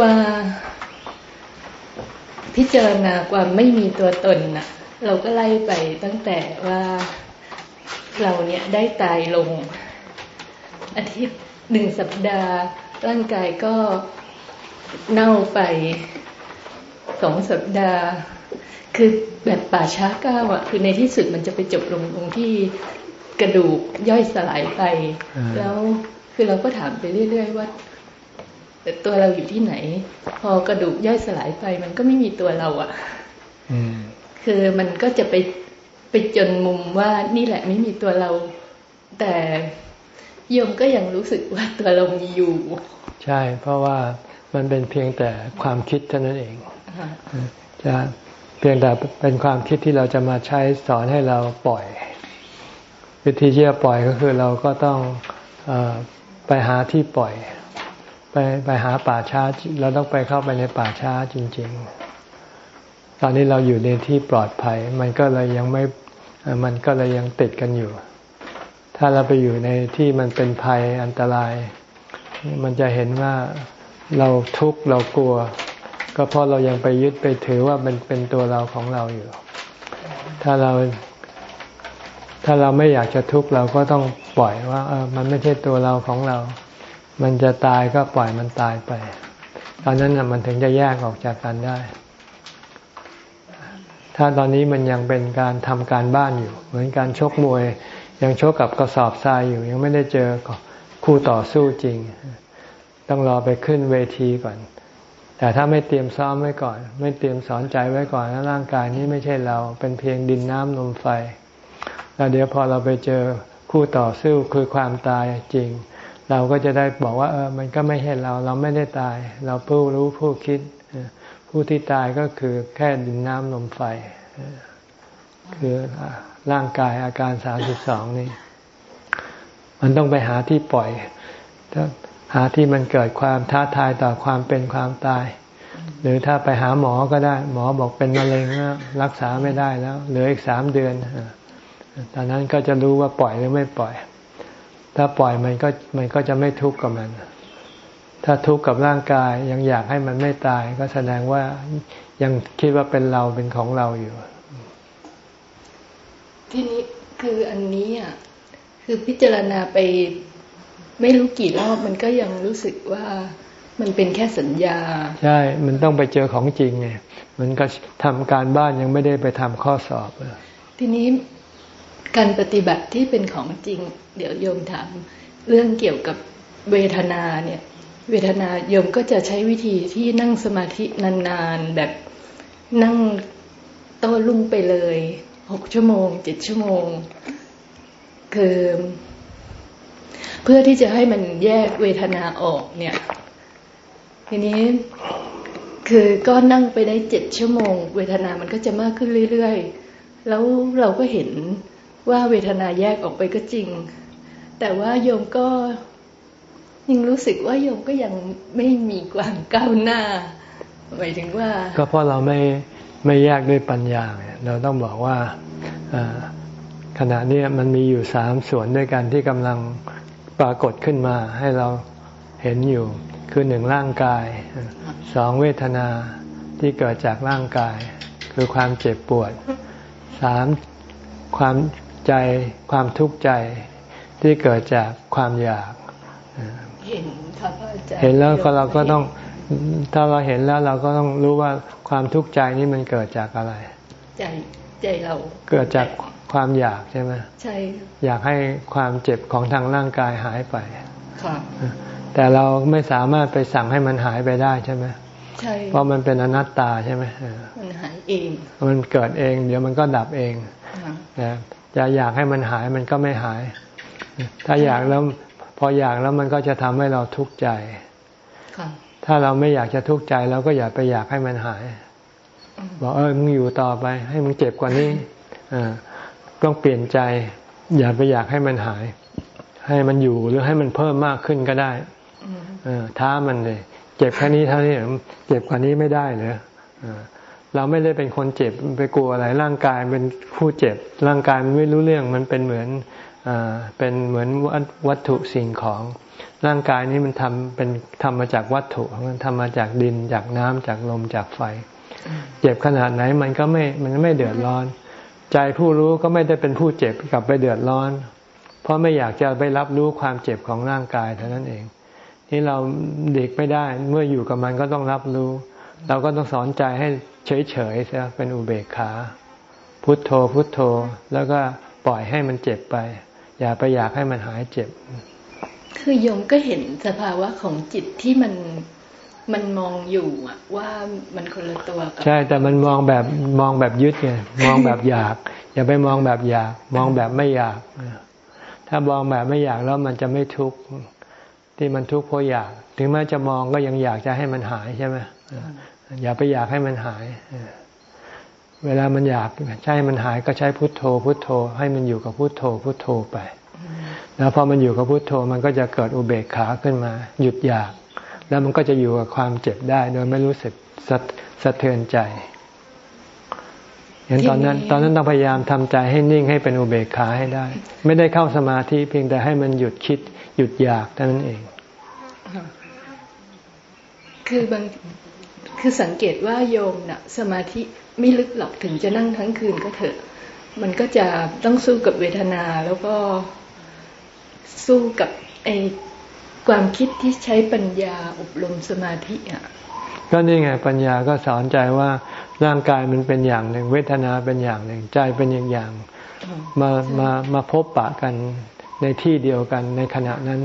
ว่าพิจารณาความไม่มีตัวตนน่ะ เราก็ไล่ไปตั้งแต่ว่าเราเนี่ยได้ตายลง อาทิตย์หนึ่งสัปดาห์ ร่างกายก็เน่าไป สองสัปดาห์ คือแบบป่าช้าก้าวอะคือในที่สุดมันจะไปจบลงตรงที่กระดูกย่อยสลายไป แล้วคือเราก็ถามไปเรื่อย ๆ ว่าตัวเราอยู่ที่ไหน พอกระดูกย่อยสลายไป มันก็ไม่มีตัวเราอะ่ะคือมันก็จะไปไปจนมุมว่านี่แหละไม่มีตัวเรา แต่โยมก็ยังรู้สึกว่าตัวเรามีอยู่ ใช่ เพราะว่ามันเป็นเพียงแต่ความคิดเท่านั้นเอง จะเพียงแต่เป็นความคิดที่เราจะมาใช้สอนให้เราปล่อย วิธีที่จะปล่อยก็คือเราก็ต้องอไปหาที่ปล่อย ไปไปหาป่าช้าเราต้องไปเข้าไปในป่าช้าจริง ๆ ตอนนี้เราอยู่ในที่ปลอดภัย มันก็เลยยังไม่มันก็เลยยังติดกันอยู่ ถ้าเราไปอยู่ในที่มันเป็นภัยอันตราย มันจะเห็นว่าเราทุกข์เรากลัว ก็เพราะเรายังไปยึดไปถือว่ามันเป็นตัวเราของเราอยู่ ถ้าเรา ถ้าเราไม่อยากจะทุกข์เราก็ต้องปล่อยว่าเออมันไม่ใช่ตัวเราของเรา มันจะตายก็ปล่อยมันตายไป ตอนนั้นนะมันถึงจะแยกออกจากกันได้ ถ้าตอนนี้มันยังเป็นการทำการบ้านอยู่ เหมือนการชกมวย ยังชกกับกระสอบทรายอยู่ ยังไม่ได้เจอคู่ต่อสู้จริง ต้องรอไปขึ้นเวทีก่อน แต่ถ้าไม่เตรียมซ้อมไว้ก่อน ไม่เตรียมสอนใจไว้ก่อนว่าร่างกายนี้ไม่ใช่เราเป็นเพียงดินน้ำลมไฟแล้วเดี๋ยวพอเราไปเจอคู่ต่อสู้คือความตายจริง เราก็จะได้บอกว่าเออมันก็ไม่ใช่เราเราไม่ได้ตาย เราผู้รู้ผู้คิด ผู้ที่ตายก็คือแค่ดินน้ำลมไฟ คือร่างกายอาการสามสิบสองนี่มันต้องไปหาที่ปล่อย หาที่มันเกิดความท้าทายต่อความเป็นความตาย หรือถ้าไปหาหมอก็ได้ หมอบอกเป็นมะเร็งแล้วรักษาไม่ได้แล้วเหลืออีกสามเดือนตอนนั้นก็จะรู้ว่าปล่อยหรือไม่ปล่อย ถ้าปล่อยมันก็มันก็จะไม่ทุกข์กับมัน ถ้าทุกข์กับร่างกายยังอยากให้มันไม่ตาย ก็แสดงว่ายังคิดว่าเป็นเราเป็นของเราอยู่ ทีนี้คืออันนี้อะคือพิจารณาไป ไม่รู้กี่รอบมันก็ยังรู้สึกว่ามันเป็นแค่สัญญา ใช่ มันต้องไปเจอของจริงไงมันก็ทำการบ้านยังไม่ได้ไปทำข้อสอบทีนี้การปฏิบัติที่เป็นของจริง เดี๋ยวโยมถามเรื่องเกี่ยวกับเวทนาเนี่ย เวทนาโยมก็จะใช้วิธีที่นั่งสมาธินานๆแบบนั่งโต้รุ่งไปเลยหกชั่วโมงเจ็ดชั่วโมง คือ เพื่อที่จะให้มันแยกเวทนาออกเนี่ย ทีนี้คือก็นั่งไปได้เจ็ดชั่วโมง เวทนามันก็จะมากขึ้นเรื่อยๆ แล้วเราก็เห็นว่าเวทนาแยกออกไปก็จริง แต่ว่าโยมก็ยังรู้สึกว่าโยมก็ยังไม่มีความก้าวหน้าหมายถึงว่า ก็เพราะเราไม่ไม่แยกด้วยปัญญาเราต้องบอกว่าขณะนี้มันมีอยู่สามส่วนด้วยกันที่กำลัง ปรากฏขึ้นมาให้เราเห็นอยู่ คือหนึ่งร่างกายสองเวทนาที่เกิดจากร่างกาย คือความเจ็บปวดสามความใจความทุกข์ใจที่เกิดจากความอยาก เห็นครับเห็นแล้วก็เราก็ต้องถ้าเราเห็นแล้วเราก็ต้องรู้ว่าความทุกข์ใจนี้มันเกิดจากอะไร ใจใจเราเกิดจาก ความอยากใช่ไหมใช่อยากให้ความเจ็บของทางร่างกายหายไปค่ะแต่เราไม่สามารถไปสั่งให้มันหายไปได้ใช่ไหมใช่เพราะมันเป็นอนัตตาใช่ไหมมันหายเอง มันเกิดเอง เดี๋ยวมันก็ดับเองนะจะอยากให้มันหายมันก็ไม่หาย ถ้าอยากแล้วพออยากแล้วมันก็จะทำให้เราทุกข์ใจถ้าเราไม่อยากจะทุกข์ใจเราก็อย่าไปอยากให้มันหาย บอกเออมึงอยู่ต่อไป ให้มึงเจ็บกว่านี้อ่า ต้องเปลี่ยนใจ อย่าไปอยากให้มันหาย ให้มันอยู่หรือให้มันเพิ่มมากขึ้นก็ได้อท้ามันเลย เจ็บแค่นี้เท่านี้เจ็บกว่านี้ไม่ได้เลยเราไม่ได้เป็นคนเจ็บไปกลัวอะไรร่างกายเป็นผู้เจ็บ ร่างกายมันไม่รู้เรื่องมันเป็นเหมือนเป็นเหมือนวัตถุสิ่งของ ร่างกายนี้มันทำเป็นทำมาจากวัตถุมันทำมาจากดินจากน้ำจากลมจากไฟ เจ็บขนาดไหนมันก็ไม่มันไม่เดือดร้อน ใจผู้รู้ก็ไม่ได้เป็นผู้เจ็บกลับไปเดือดร้อน เพราะไม่อยากจะไปรับรู้ความเจ็บของร่างกายเท่านั้นเองทีนี่เราเด็กไม่ได้เมื่ออยู่กับมันก็ต้องรับรู้ เราก็ต้องสอนใจให้เฉยเฉยเสียเป็นอุเบกขา พุทโธพุทโธ แล้วก็ปล่อยให้มันเจ็บไป อย่าไปอยากให้มันหายเจ็บ คือโยมก็เห็นสภาวะของจิตที่มัน มันมองอยู่อะว่ามันคนละตัวกับใช่แต่มันมองแบบมองแบบยึดไงมองแบบอยาก อย่าไปมองแบบอยาก มองแบบไม่อยาก ถ้ามองแบบไม่อยากแล้วมันจะไม่ทุกข์ที่มันทุกข์เพราะอยาก ถึงแม้จะมองก็ยังอยากจะให้มันหายใช่ไหมอย่าไปอยากให้มันหาย เวลามันอยากใช้มันหายก็ใช้พุทโธ พุทโธ ให้มันอยู่กับพุทโธ พุทโธไป แล้วพอมันอยู่กับพุทโธมันก็จะเกิดอุเบกขาขึ้นมา หยุดอยาก แล้วมันก็จะอยู่กับความเจ็บได้ โดยไม่รู้สึกสะเทือนใจอย่างตอนนั้น ตอนนั้นต้องพยายามทำใจให้นิ่งให้เป็นอุเบกขาให้ได้ ไม่ได้เข้าสมาธิเพียงแต่ให้มันหยุดคิด หยุดอยากเท่านั้นเอง คือบางคือสังเกตว่าโยมนะ่ะ สมาธิไม่ลึกหรอกถึงจะนั่งทั้งคืนก็เถอะ มันก็จะต้องสู้กับเวทนาแล้วก็สู้กับไอ ความคิดที่ใช้ปัญญาอบรมสมาธิอะก็นี่ไงปัญญาก็สอนใจว่าร่างกายมันเป็นอย่างหนึ่ง เวทนาเป็นอย่างหนึ่ง ใจเป็นอย่างอย่างมามามาพบปะกันในที่เดียวกันในขณะนั้น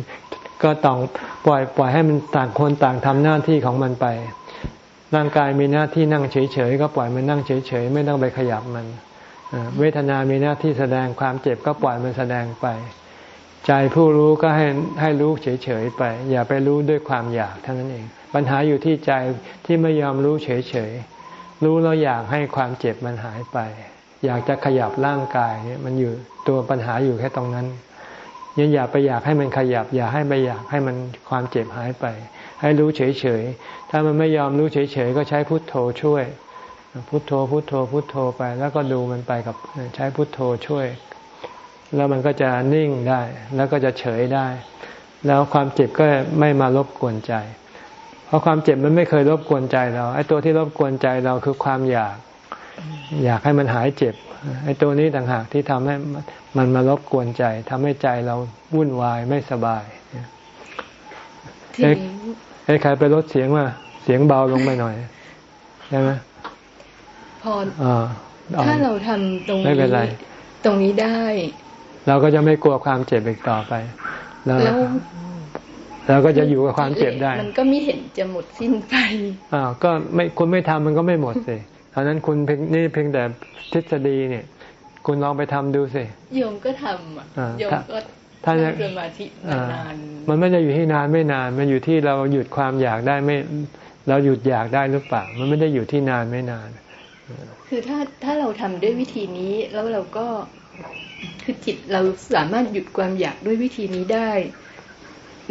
ก็ต้องปล่อยปล่อยให้มันต่างคนต่างทำหน้าที่ของมันไป ร่างกายมีหน้าที่นั่งเฉยๆก็ปล่อยมันนั่งเฉยๆไม่ต้องไปขยับมันเวทนามีหน้าที่แสดงความเจ็บก็ปล่อยมันแสดงไป ใจผู้รู้ก็ให้ให้รู้เฉยๆไป อย่าไปรู้ด้วยความอยากเท่านั้นเอง ปัญหาอยู่ที่ใจที่ไม่ยอมรู้เฉยๆรู้แล้วอยากให้ความเจ็บมันหายไป อยากจะขยับร่างกายเนี่ยมันอยู่ตัวปัญหาอยู่แค่ตรงนั้นยังอย่าไปอยากให้มันขยับ อย่าให้ไปอยากให้มันความเจ็บหายไป ให้รู้เฉยๆถ้ามันไม่ยอมรู้เฉยๆก็ใช้พุทโธช่วย พุทโธพุทโธพุทโธไป แล้วก็ดูมันไปกับใช้พุทโธช่วย แล้วมันก็จะนิ่งได้ แล้วก็จะเฉยได้ แล้วความเจ็บก็ไม่มารบกวนใจ เพราะความเจ็บมันไม่เคยรบกวนใจเราไอ้ตัวที่รบกวนใจเราคือความอยาก อยากให้มันหายเจ็บไอ้ตัวนี้ต่างหากที่ทำให้มันมารบกวนใจทำให้ใจเราวุ่นวายไม่สบายเอ้ใครไปลดเสียงว่าเสียงเบาลงไปหน่อยใช่ไหมพอถ้าเราทำตรงนี้ตรงนี้ได้ เราก็จะไม่กลัวความเจ็บอีกต่อไป แล้วแล้วก็จะอยู่กับความเจ็บได้ มันก็ไม่เห็นจะหมดสิ้นไปอ้าวก็ไม่คุณไม่ทำมันก็ไม่หมดสิเพราะนั้นคุณเพียงนี่เพียงแต่ทฤษฎีเนี่ย คุณลองไปทำดูสิโยมก็ทำอะโยมก็ถ้าสมาธินานมันไม่ได้อยู่ที่นานไม่นาน มันอยู่ที่เราหยุดความอยากได้ไม่ เราหยุดอยากได้หรือเปล่า มันไม่ได้อยู่ที่นานไม่นาน คือถ้าถ้าเราทำด้วยวิธีนี้แล้วเราก็ คือจิตเราสามารถหยุดความอยากด้วยวิธีนี้ได้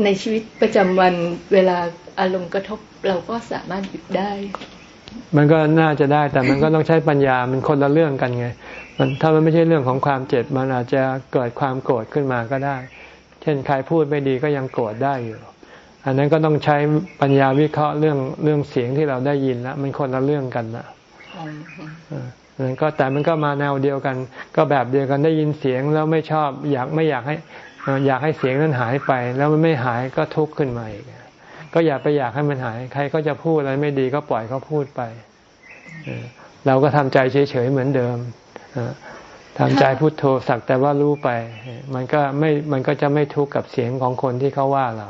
ในชีวิตประจำวันเวลาอารมณ์กระทบเราก็สามารถหยุดได้ มันก็น่าจะได้แต่มันก็ต้องใช้ปัญญามันคนละเรื่องกันไง มันถ้ามันไม่ใช่เรื่องของความเจ็บมันอาจจะเกิดความโกรธขึ้นมาก็ได้ เช่นใครพูดไม่ดีก็ยังโกรธได้อยู่ อันนั้นก็ต้องใช้ปัญญาวิเคราะห์เรื่องเรื่องเสียงที่เราได้ยินแล้วมันคนละเรื่องกันนะมัน ก็แต่มันก็มาแนวเดียวกัน ก็แบบเดียวกันได้ยินเสียงแล้วไม่ชอบอยากไม่อยากให้อยากให้เสียงนั้นหายไป แล้วมันไม่หายก็ทุกข์ขึ้นมาอีกก็อย่าไปอยากให้มันหาย ใครก็จะพูดอะไรไม่ดีก็ปล่อยเขาพูดไปเราก็ทำใจเฉยๆเหมือนเดิมทำใจพุโทโธสักแต่ว่ารู้ไป มันก็ไม่มันก็จะไม่ทุกข์กับเสียงของคนที่เขาว่าเรา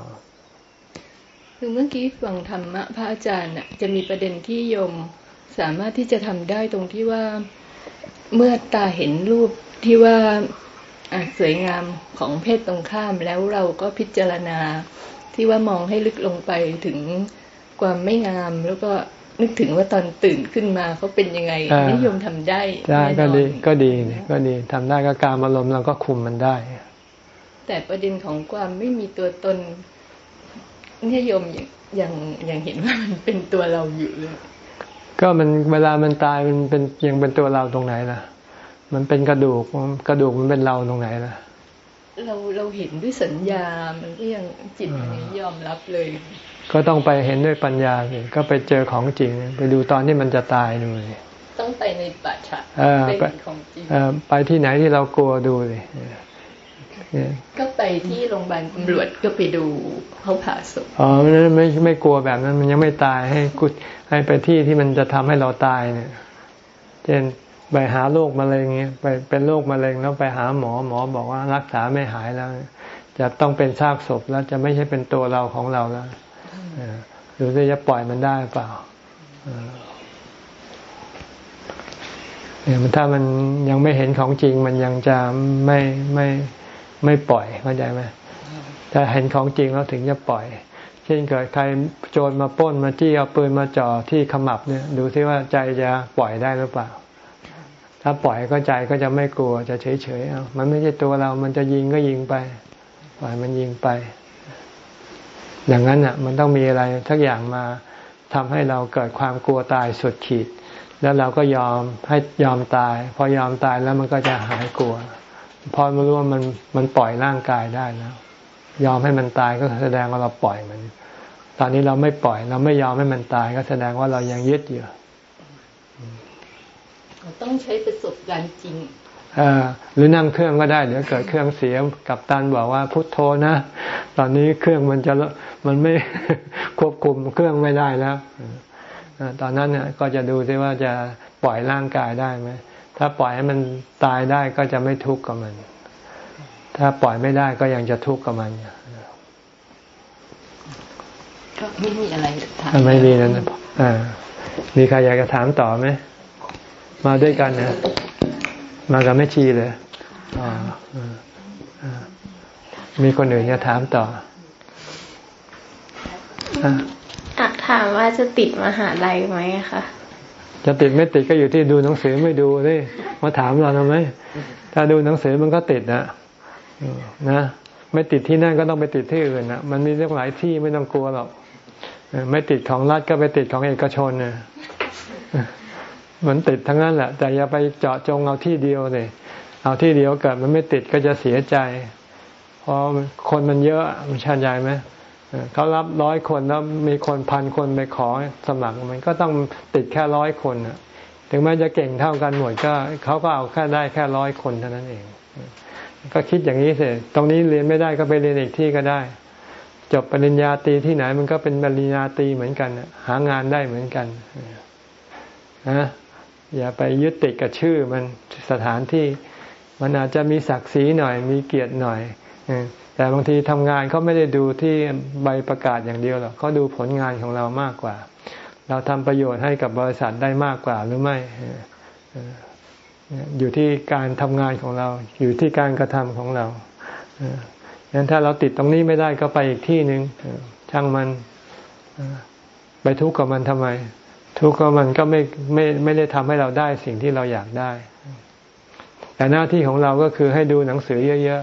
คือเมื่อกี้ฟังธรรมะพระอาจารย์จะมีประเด็นที่โยม สามารถที่จะทำได้ตรงที่ว่าเมื่อตาเห็นรูปที่ว่าสวยงามของเพศตรงข้ามแล้วเราก็พิจารณาที่ว่ามองให้ลึกลงไปถึงความไม่งามแล้วก็นึกถึงว่าตอนตื่นขึ้นมาเขาเป็นยังไงนิยมทำได้ได้ก็ดีก็ดีก็ดีทำได้ก็การอารมณ์เราก็คุมมันได้ แต่ประเด็นของความไม่มีตัวตนนิยมอย่างอย่างเห็นว่ามันเป็นตัวเราอยู่เลย ก็มันเวลามันตายมันเป็นยังเป็นตัวเราตรงไหนล่ะ มันเป็นกระดูกกระดูกมันเป็นเราตรงไหนล่ะ เราเราเห็นด้วยสัญญา มันก็ยังจิตมันยอมรับเลย ก็ต้องไปเห็นด้วยปัญญาสิก็ไปเจอของจริง ไปดูตอนที่มันจะตายดูเลยต้องไปในป่าช้าไปของจริงไปที่ไหนที่เรากลัวดูเลยก็ไปที่โรงพยาบาลตำรวจก็ไปดูเขาผ่าศพอ๋อไม่ไม่ไม่กลัวแบบนั้น มันยังไม่ตายให้กุด ให้ไปที่ที่มันจะทำให้เราตายเนี่ยเช่นไปหาโรคมะเร็งเงี้ยไปเป็นโรคมะเร็งแล้วไปหาหมอหมอบอกว่ารักษาไม่หายแล้ว จะต้องเป็นซากศพแล้วจะไม่ใช่เป็นตัวเราของเราแล้วหรือจะปล่อยมันได้เปล่าเนี่ยถ้ามันยังไม่เห็นของจริง มันยังจะไม่ไม่ไม่ปล่อยเข้าใจไหมถ้าเห็นของจริงแล้วถึงจะปล่อย ช่นเกิดใครโจรมาป้นมาจี้เอาปืนมาจ่อที่ขมับเนี่ย ดูซิว่าใจจะปล่อยได้หรือเปล่า ถ้าปล่อยก็ใจก็จะไม่กลัวจะเฉยเฉยเอามันไม่ใช่ตัวเรา มันจะยิงก็ยิงไป ปล่อยมันยิงไป อย่างนั้นอะ มันต้องมีอะไรทักอย่างมาทำให้เราเกิดความกลัวตายสุดขีด แล้วเราก็ยอมให้ยอมตาย พอยอมตายแล้วมันก็จะหายกลัว พอมารู้ว่ามันมันปล่อยร่างกายได้แล้วยอมให้มันตายก็แสดงว่าเราปล่อยมัน ตอนนี้เราไม่ปล่อย เราไม่ยอมให้มันตาย ก็แสดงว่าเรายังยึดอยู่ต้องใช้ประสบการณ์จริงอหรือนั่งเครื่องก็ได้เดี๋ยวเกิดเครื่องเสียกับตันบอกว่าพุทโธนะ ตอนนี้เครื่องมันจะมันไม่ควบคุมเครื่องไม่ได้แล้วตอนนั้นเนี่ยก็จะดูซิว่าจะปล่อยร่างกายได้ไหมถ้าปล่อยให้มันตายได้ก็จะไม่ทุกข์กับมัน ถ้าปล่อยไม่ได้ก็ยังจะทุกข์กับมัน ก็ไม่มีอะไรถามไม่มีนั้นอ่ามีใครอยากจะถามต่อไหมมาด้วยกันนะมากับแม่ชีเลยอ๋อมีคนอื่นจะถามต่ออยากถามว่าจะติดมหาลัยไหมคะจะติดไม่ติดก็อยู่ที่ดูหนังสือไม่ดูนี่มาถามเราทำไมถ้าดูหนังสือมันก็ติดนะนะ ไม่ติดที่นั่นก็ต้องไปติดที่อื่นนะมันมีเรื่องหลายที่ไม่ต้องกลัวหรอก ไม่ติดของรัฐก็ไปติดของเอกชนเนี่ยมันติดทั้งนั้นแหละ แต่อย่าไปเจาะจงเอาที่เดียวเลยเอาที่เดียวเกิดมันไม่ติดก็จะเสียใจ เพราะคนมันเยอะมันชันใหญ่ไหมเขารับร้อยคนแล้วมีคนพันคนไปขอสมัคร มันก็ต้องติดแค่ร้อยคนถึงแม้จะเก่งเท่ากันหมดก็เขาก็เอาแค่ได้แค่ร้อยคนเท่านั้นเอง ก็คิดอย่างนี้สิตรงนี้เรียนไม่ได้ก็ไปเรียนอีกที่ก็ได้ จบปริญญาตรีที่ไหนมันก็เป็นปริญญาตรีเหมือนกัน หางานได้เหมือนกันนะอย่าไปยึดติดกับชื่อมันสถานที่ มันอาจจะมีศักดิ์ศรีหน่อย มีเกียรติหน่อยแต่บางทีทำงานเขาไม่ได้ดูที่ใบประกาศอย่างเดียวหรอกเขาดูผลงานของเรามากกว่า เราทำประโยชน์ให้กับบริษัทได้มากกว่าหรือไม่อยู่ที่การทำงานของเรา อยู่ที่การกระทำของเรา งั้นถ้าเราติดตรงนี้ไม่ได้ก็ไปอีกที่หนึ่งช่างมันไปทุกข์กับมันทำไม ทุกข์กับมันก็ไม่ไม่ไม่ได้ทำให้เราได้สิ่งที่เราอยากได้ แต่หน้าที่ของเราก็คือให้ดูหนังสือเยอะ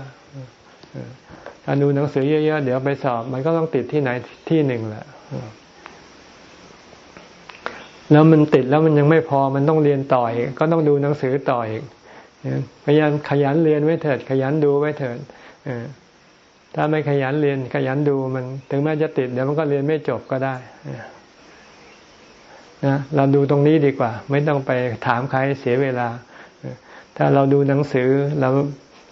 ๆถ้าดูหนังสือเยอะๆเดี๋ยวไปสอบ มันก็ต้องติดที่ไหนที่หนึ่งแหละแล้วมันติดแล้วมันยังไม่พอมันต้องเรียนต่ออีกก็ต้องดูหนังสือต่ออีกพยายามขยันเรียนไว้เถิด ขยันดูไว้เถิด ถ้าไม่ขยันเรียนขยันดูมัน ถึงแม้จะติดเดี๋ยวมันก็เรียนไม่จบก็ได้นะเราดูตรงนี้ดีกว่า ไม่ต้องไปถามใครเสียเวลา ถ้าเราดูหนังสือเรา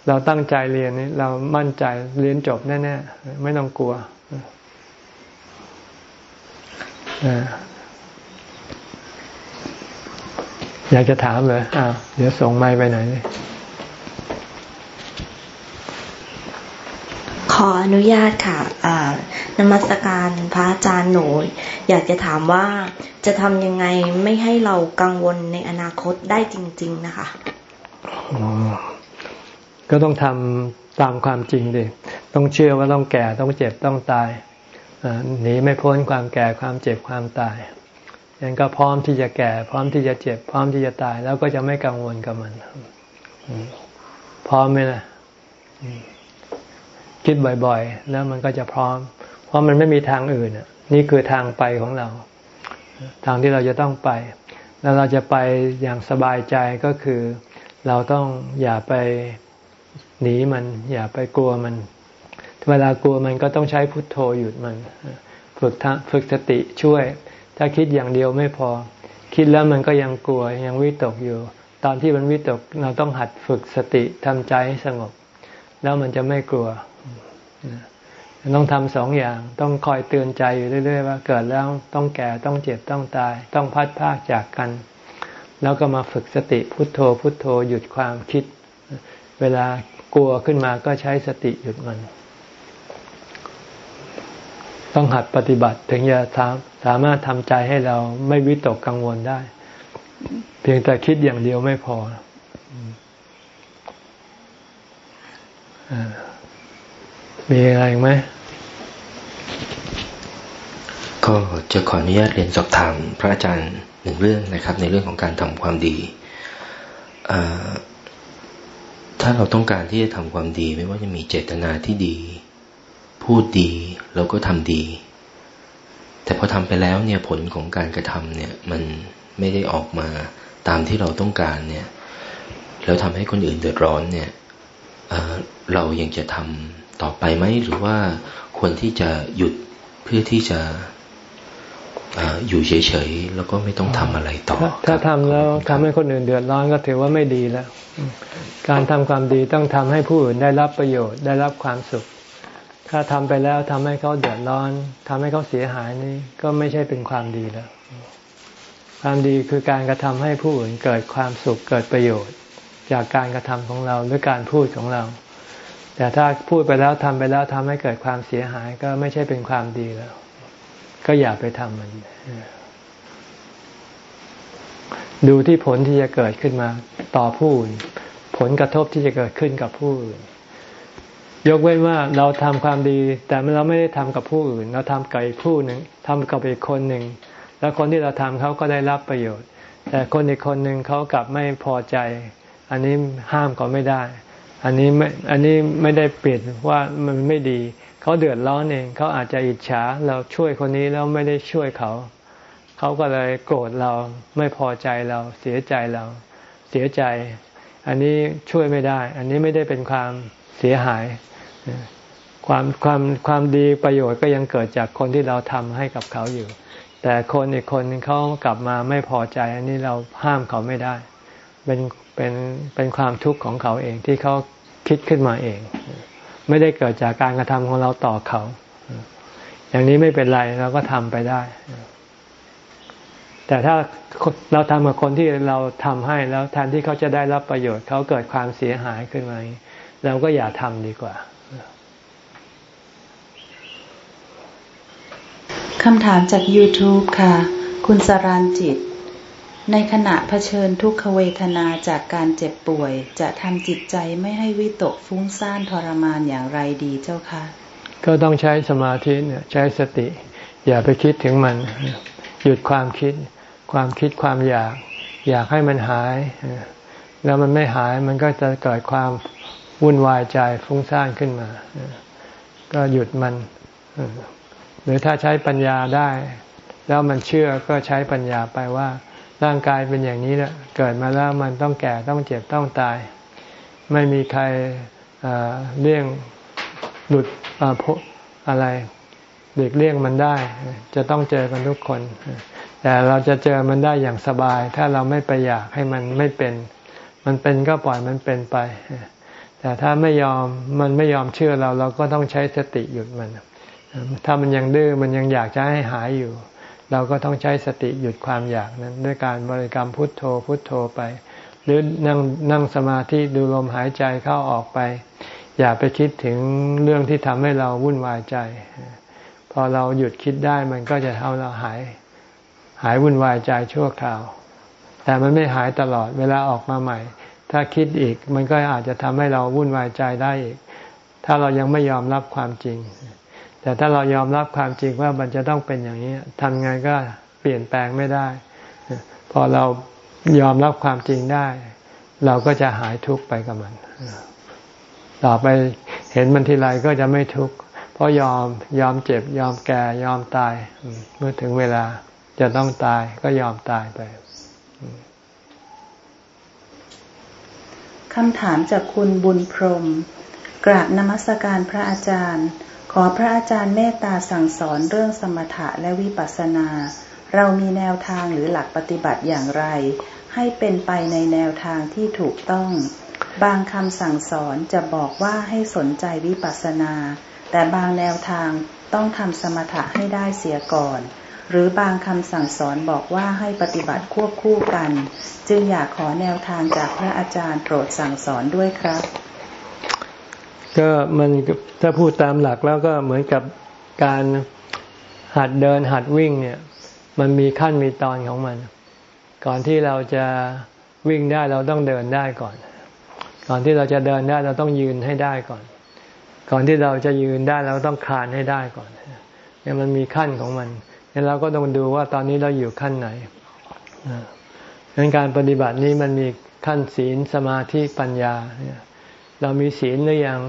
เราตั้งใจเรียนนี่เรามั่นใจเรียนจบแน่ๆไม่ต้องกลัวอยากจะถามเลยอ้าวเดี๋ยวส่งไม้ไปไหน ขออนุญาตค่ะนมัสการพระอาจารย์หนู อยากจะถามว่าจะทำยังไงไม่ให้เรากังวลในอนาคตได้จริง ๆ นะคะ ก็ต้องทำตามความจริงดิ ต้องเชื่อว่าต้องแก่ต้องเจ็บต้องตายหนีไม่พ้นความแก่ความเจ็บความตายยังก็พร้อมที่จะแก่ พร้อมที่จะเจ็บ พร้อมที่จะตาย แล้วก็จะไม่กังวลกับมัน พร้อมไหมนะ คิดบ่อยๆ แล้วมันก็จะพร้อม เพราะมันไม่มีทางอื่นนี่คือทางไปของเรา ทางที่เราจะต้องไป แล้วเราจะไปอย่างสบายใจก็คือ เราต้องอย่าไปหนีมัน อย่าไปกลัวมัน เวลากลัวมันก็ต้องใช้พุทโธหยุดมันฝึกฝึกสติช่วย ถ้าคิดอย่างเดียวไม่พอ คิดแล้วมันก็ยังกลัวยังวิตกอยู่ ตอนที่มันวิตกเราต้องหัดฝึกสติทำใจให้สงบ แล้วมันจะไม่กลัว ต้องทำสองอย่างต้องคอยเตือนใจอยู่เรื่อย ๆ ว่าเกิดแล้วต้องแก่ต้องเจ็บต้องตาย ต้องพัดพากจากกัน แล้วก็มาฝึกสติพุทโธพุทโธหยุดความคิด เวลากลัวขึ้นมาก็ใช้สติหยุดมัน ต้องหัดปฏิบัติถึงจะสามารถทำใจให้เราไม่วิตกกังวลได้ เพียงแต่คิดอย่างเดียวไม่พอ มีอะไรไหมก็จะขออนุญาตเรียนสอบถามพระอาจารย์หนึ่งเรื่องนะครับ ในเรื่องของการทำความดี ถ้าเราต้องการที่จะทำความดี ไม่ว่าจะมีเจตนาที่ดี พูดดีเราก็ทำดี แต่พอทำไปแล้วเนี่ยผลของการกระทำเนี่ย มันไม่ได้ออกมาตามที่เราต้องการเนี่ยแล้วทำให้คนอื่นเดือดร้อนเนี่ยเรายังจะทำ ต่อไปไหมหรือว่าควรที่จะหยุดเพื่อที่จะอยู่เฉยๆแล้วก็ไม่ต้องทำอะไรต่อ ถ้าทำแล้วทำให้คนอื่นเดือดร้อนก็ถือว่าไม่ดีแล้ว การทำความดีต้องทำให้ผู้อื่นได้รับประโยชน์ได้รับความสุข ถ้าทำไปแล้วทำให้เขาเดือดร้อนทำให้เขาเสียหายนี่ก็ไม่ใช่เป็นความดีแล้ว ความดีคือการกระทำให้ผู้อื่นเกิดความสุขเกิดประโยชน์ จากการกระทำของเราหรือการพูดของเรา แต่ถ้าพูดไปแล้วทำไปแล้วทำให้เกิดความเสียหายก็ไม่ใช่เป็นความดีแล้ว ก็อย่าไปทำมัน ดูที่ผลที่จะเกิดขึ้นมา ต่อผู้อื่นผลกระทบที่จะเกิดขึ้นกับผู้อื่น ยกเว้นว่าเราทำความดี แต่เราไม่ได้ทำกับผู้อื่น เราทำกับอีกผู้หนึ่งทำกับอีกคนหนึ่ง แล้วคนที่เราทำเขาก็ได้รับประโยชน์ แต่คนอีกคนหนึ่งเขากลับไม่พอใจ อันนี้ห้ามเขาไม่ได้ อันนี้ไม่อันนี้ไม่ได้เปลี่ยนว่ามันไม่ดี เขาเดือดร้อนเองเขาอาจจะอิจฉาเราช่วยคนนี้แล้วไม่ได้ช่วยเขา เขาก็เลยโกรธเราไม่พอใจเราเสียใจเราเสียใจ อันนี้ช่วยไม่ได้ อันนี้ไม่ได้เป็นความเสียหายความความความดีประโยชน์ก็ยังเกิดจากคนที่เราทำให้กับเขาอยู่ แต่คนอีกคนเขากลับมาไม่พอใจ อันนี้เราห้ามเขาไม่ได้ เป็นเป็นเป็นความทุกข์ของเขาเองที่เขา คิดขึ้นมาเอง ไม่ได้เกิดจากการกระทำของเราต่อเขา อย่างนี้ไม่เป็นไรเราก็ทำไปได้ แต่ถ้าเราทำกับคนที่เราทำให้แล้วแทนที่เขาจะได้รับประโยชน์ เขาเกิดความเสียหายขึ้นมาเราก็อย่าทำดีกว่าคำถามจาก YouTube ค่ะ คุณสรานจิต ในขณะเผชิญทุกขเวทนาจากการเจ็บป่วย จะทำจิตใจไม่ให้วิตกฟุ้งซ่านทรมานอย่างไรดีเจ้าคะก็ต้องใช้สมาธิเนี่ยใช้สติ อย่าไปคิดถึงมัน หยุดความคิด ความคิดความอยาก อยากให้มันหาย แล้วมันไม่หายมันก็จะเกิดความวุ่นวายใจฟุ้งซ่านขึ้นมา ก็หยุดมัน หรือถ้าใช้ปัญญาได้ แล้วมันเชื่อก็ใช้ปัญญาไปว่า ร่างกายเป็นอย่างนี้แหละเกิดมาแล้วมันต้องแก่ต้องเจ็บต้องตาย ไม่มีใครเลี่ยงหลุดอะไรเด็กเลี่ยงมันได้ จะต้องเจอกันทุกคน แต่เราจะเจอมันได้อย่างสบาย ถ้าเราไม่ไปอยากให้มันไม่เป็น มันเป็นก็ปล่อยมันเป็นไป แต่ถ้าไม่ยอมมันไม่ยอมเชื่อเราเราก็ต้องใช้สติหยุดมัน ถ้ามันยังดื้อมันยังอยากจะให้หายอยู่ เราก็ต้องใช้สติหยุดความอยากนั้น ด้วยการบริกรรมพุทโธพุทโธไป หรือนั่งนั่งสมาธิดูลมหายใจเข้าออกไป อย่าไปคิดถึงเรื่องที่ทำให้เราวุ่นวายใจ พอเราหยุดคิดได้มันก็จะทำเราหาย หายวุ่นวายใจชั่วคราว แต่มันไม่หายตลอดเวลาออกมาใหม่ ถ้าคิดอีกมันก็อาจจะทำให้เราวุ่นวายใจได้อีก ถ้าเรายังไม่ยอมรับความจริง แต่ถ้าเรายอมรับความจริงว่ามันจะต้องเป็นอย่างนี้ทำไงก็เปลี่ยนแปลงไม่ได้ พอเรายอมรับความจริงได้ เราก็จะหายทุกข์ไปกับมัน ต่อไปเห็นมันทีไรก็จะไม่ทุกข์เพราะยอมยอมเจ็บ ยอมแก่ยอมตาย เมื่อถึงเวลาจะต้องตายก็ยอมตายไปคำถามจากคุณบุญพรม กราบนมัสการพระอาจารย์ ขอพระอาจารย์เมตตาสั่งสอนเรื่องสมถะและวิปัสสนา เรามีแนวทางหรือหลักปฏิบัติอย่างไร ให้เป็นไปในแนวทางที่ถูกต้อง บางคำสั่งสอนจะบอกว่าให้สนใจวิปัสสนา แต่บางแนวทางต้องทำสมถะให้ได้เสียก่อน หรือบางคำสั่งสอนบอกว่าให้ปฏิบัติควบคู่กัน จึงอยากขอแนวทางจากพระอาจารย์โปรดสั่งสอนด้วยครับ ก็มันถ้าพูดตามหลักแล้วก็เหมือนกับการหัดเดินหัดวิ่งเนี่ย มันมีขั้นมีตอนของมัน ก่อนที่เราจะวิ่งได้เราต้องเดินได้ก่อน ก่อนที่เราจะเดินได้เราต้องยืนให้ได้ก่อน ก่อนที่เราจะยืนได้เราต้องคลานให้ได้ก่อนเนี่ยมันมีขั้นของมันงั้นเราก็ต้องดูว่าตอนนี้เราอยู่ขั้นไหนงั้นการปฏิบัตินี้มันมีขั้นศีลสมาธิปัญญาเนี่ย รามีศีลหรือยัง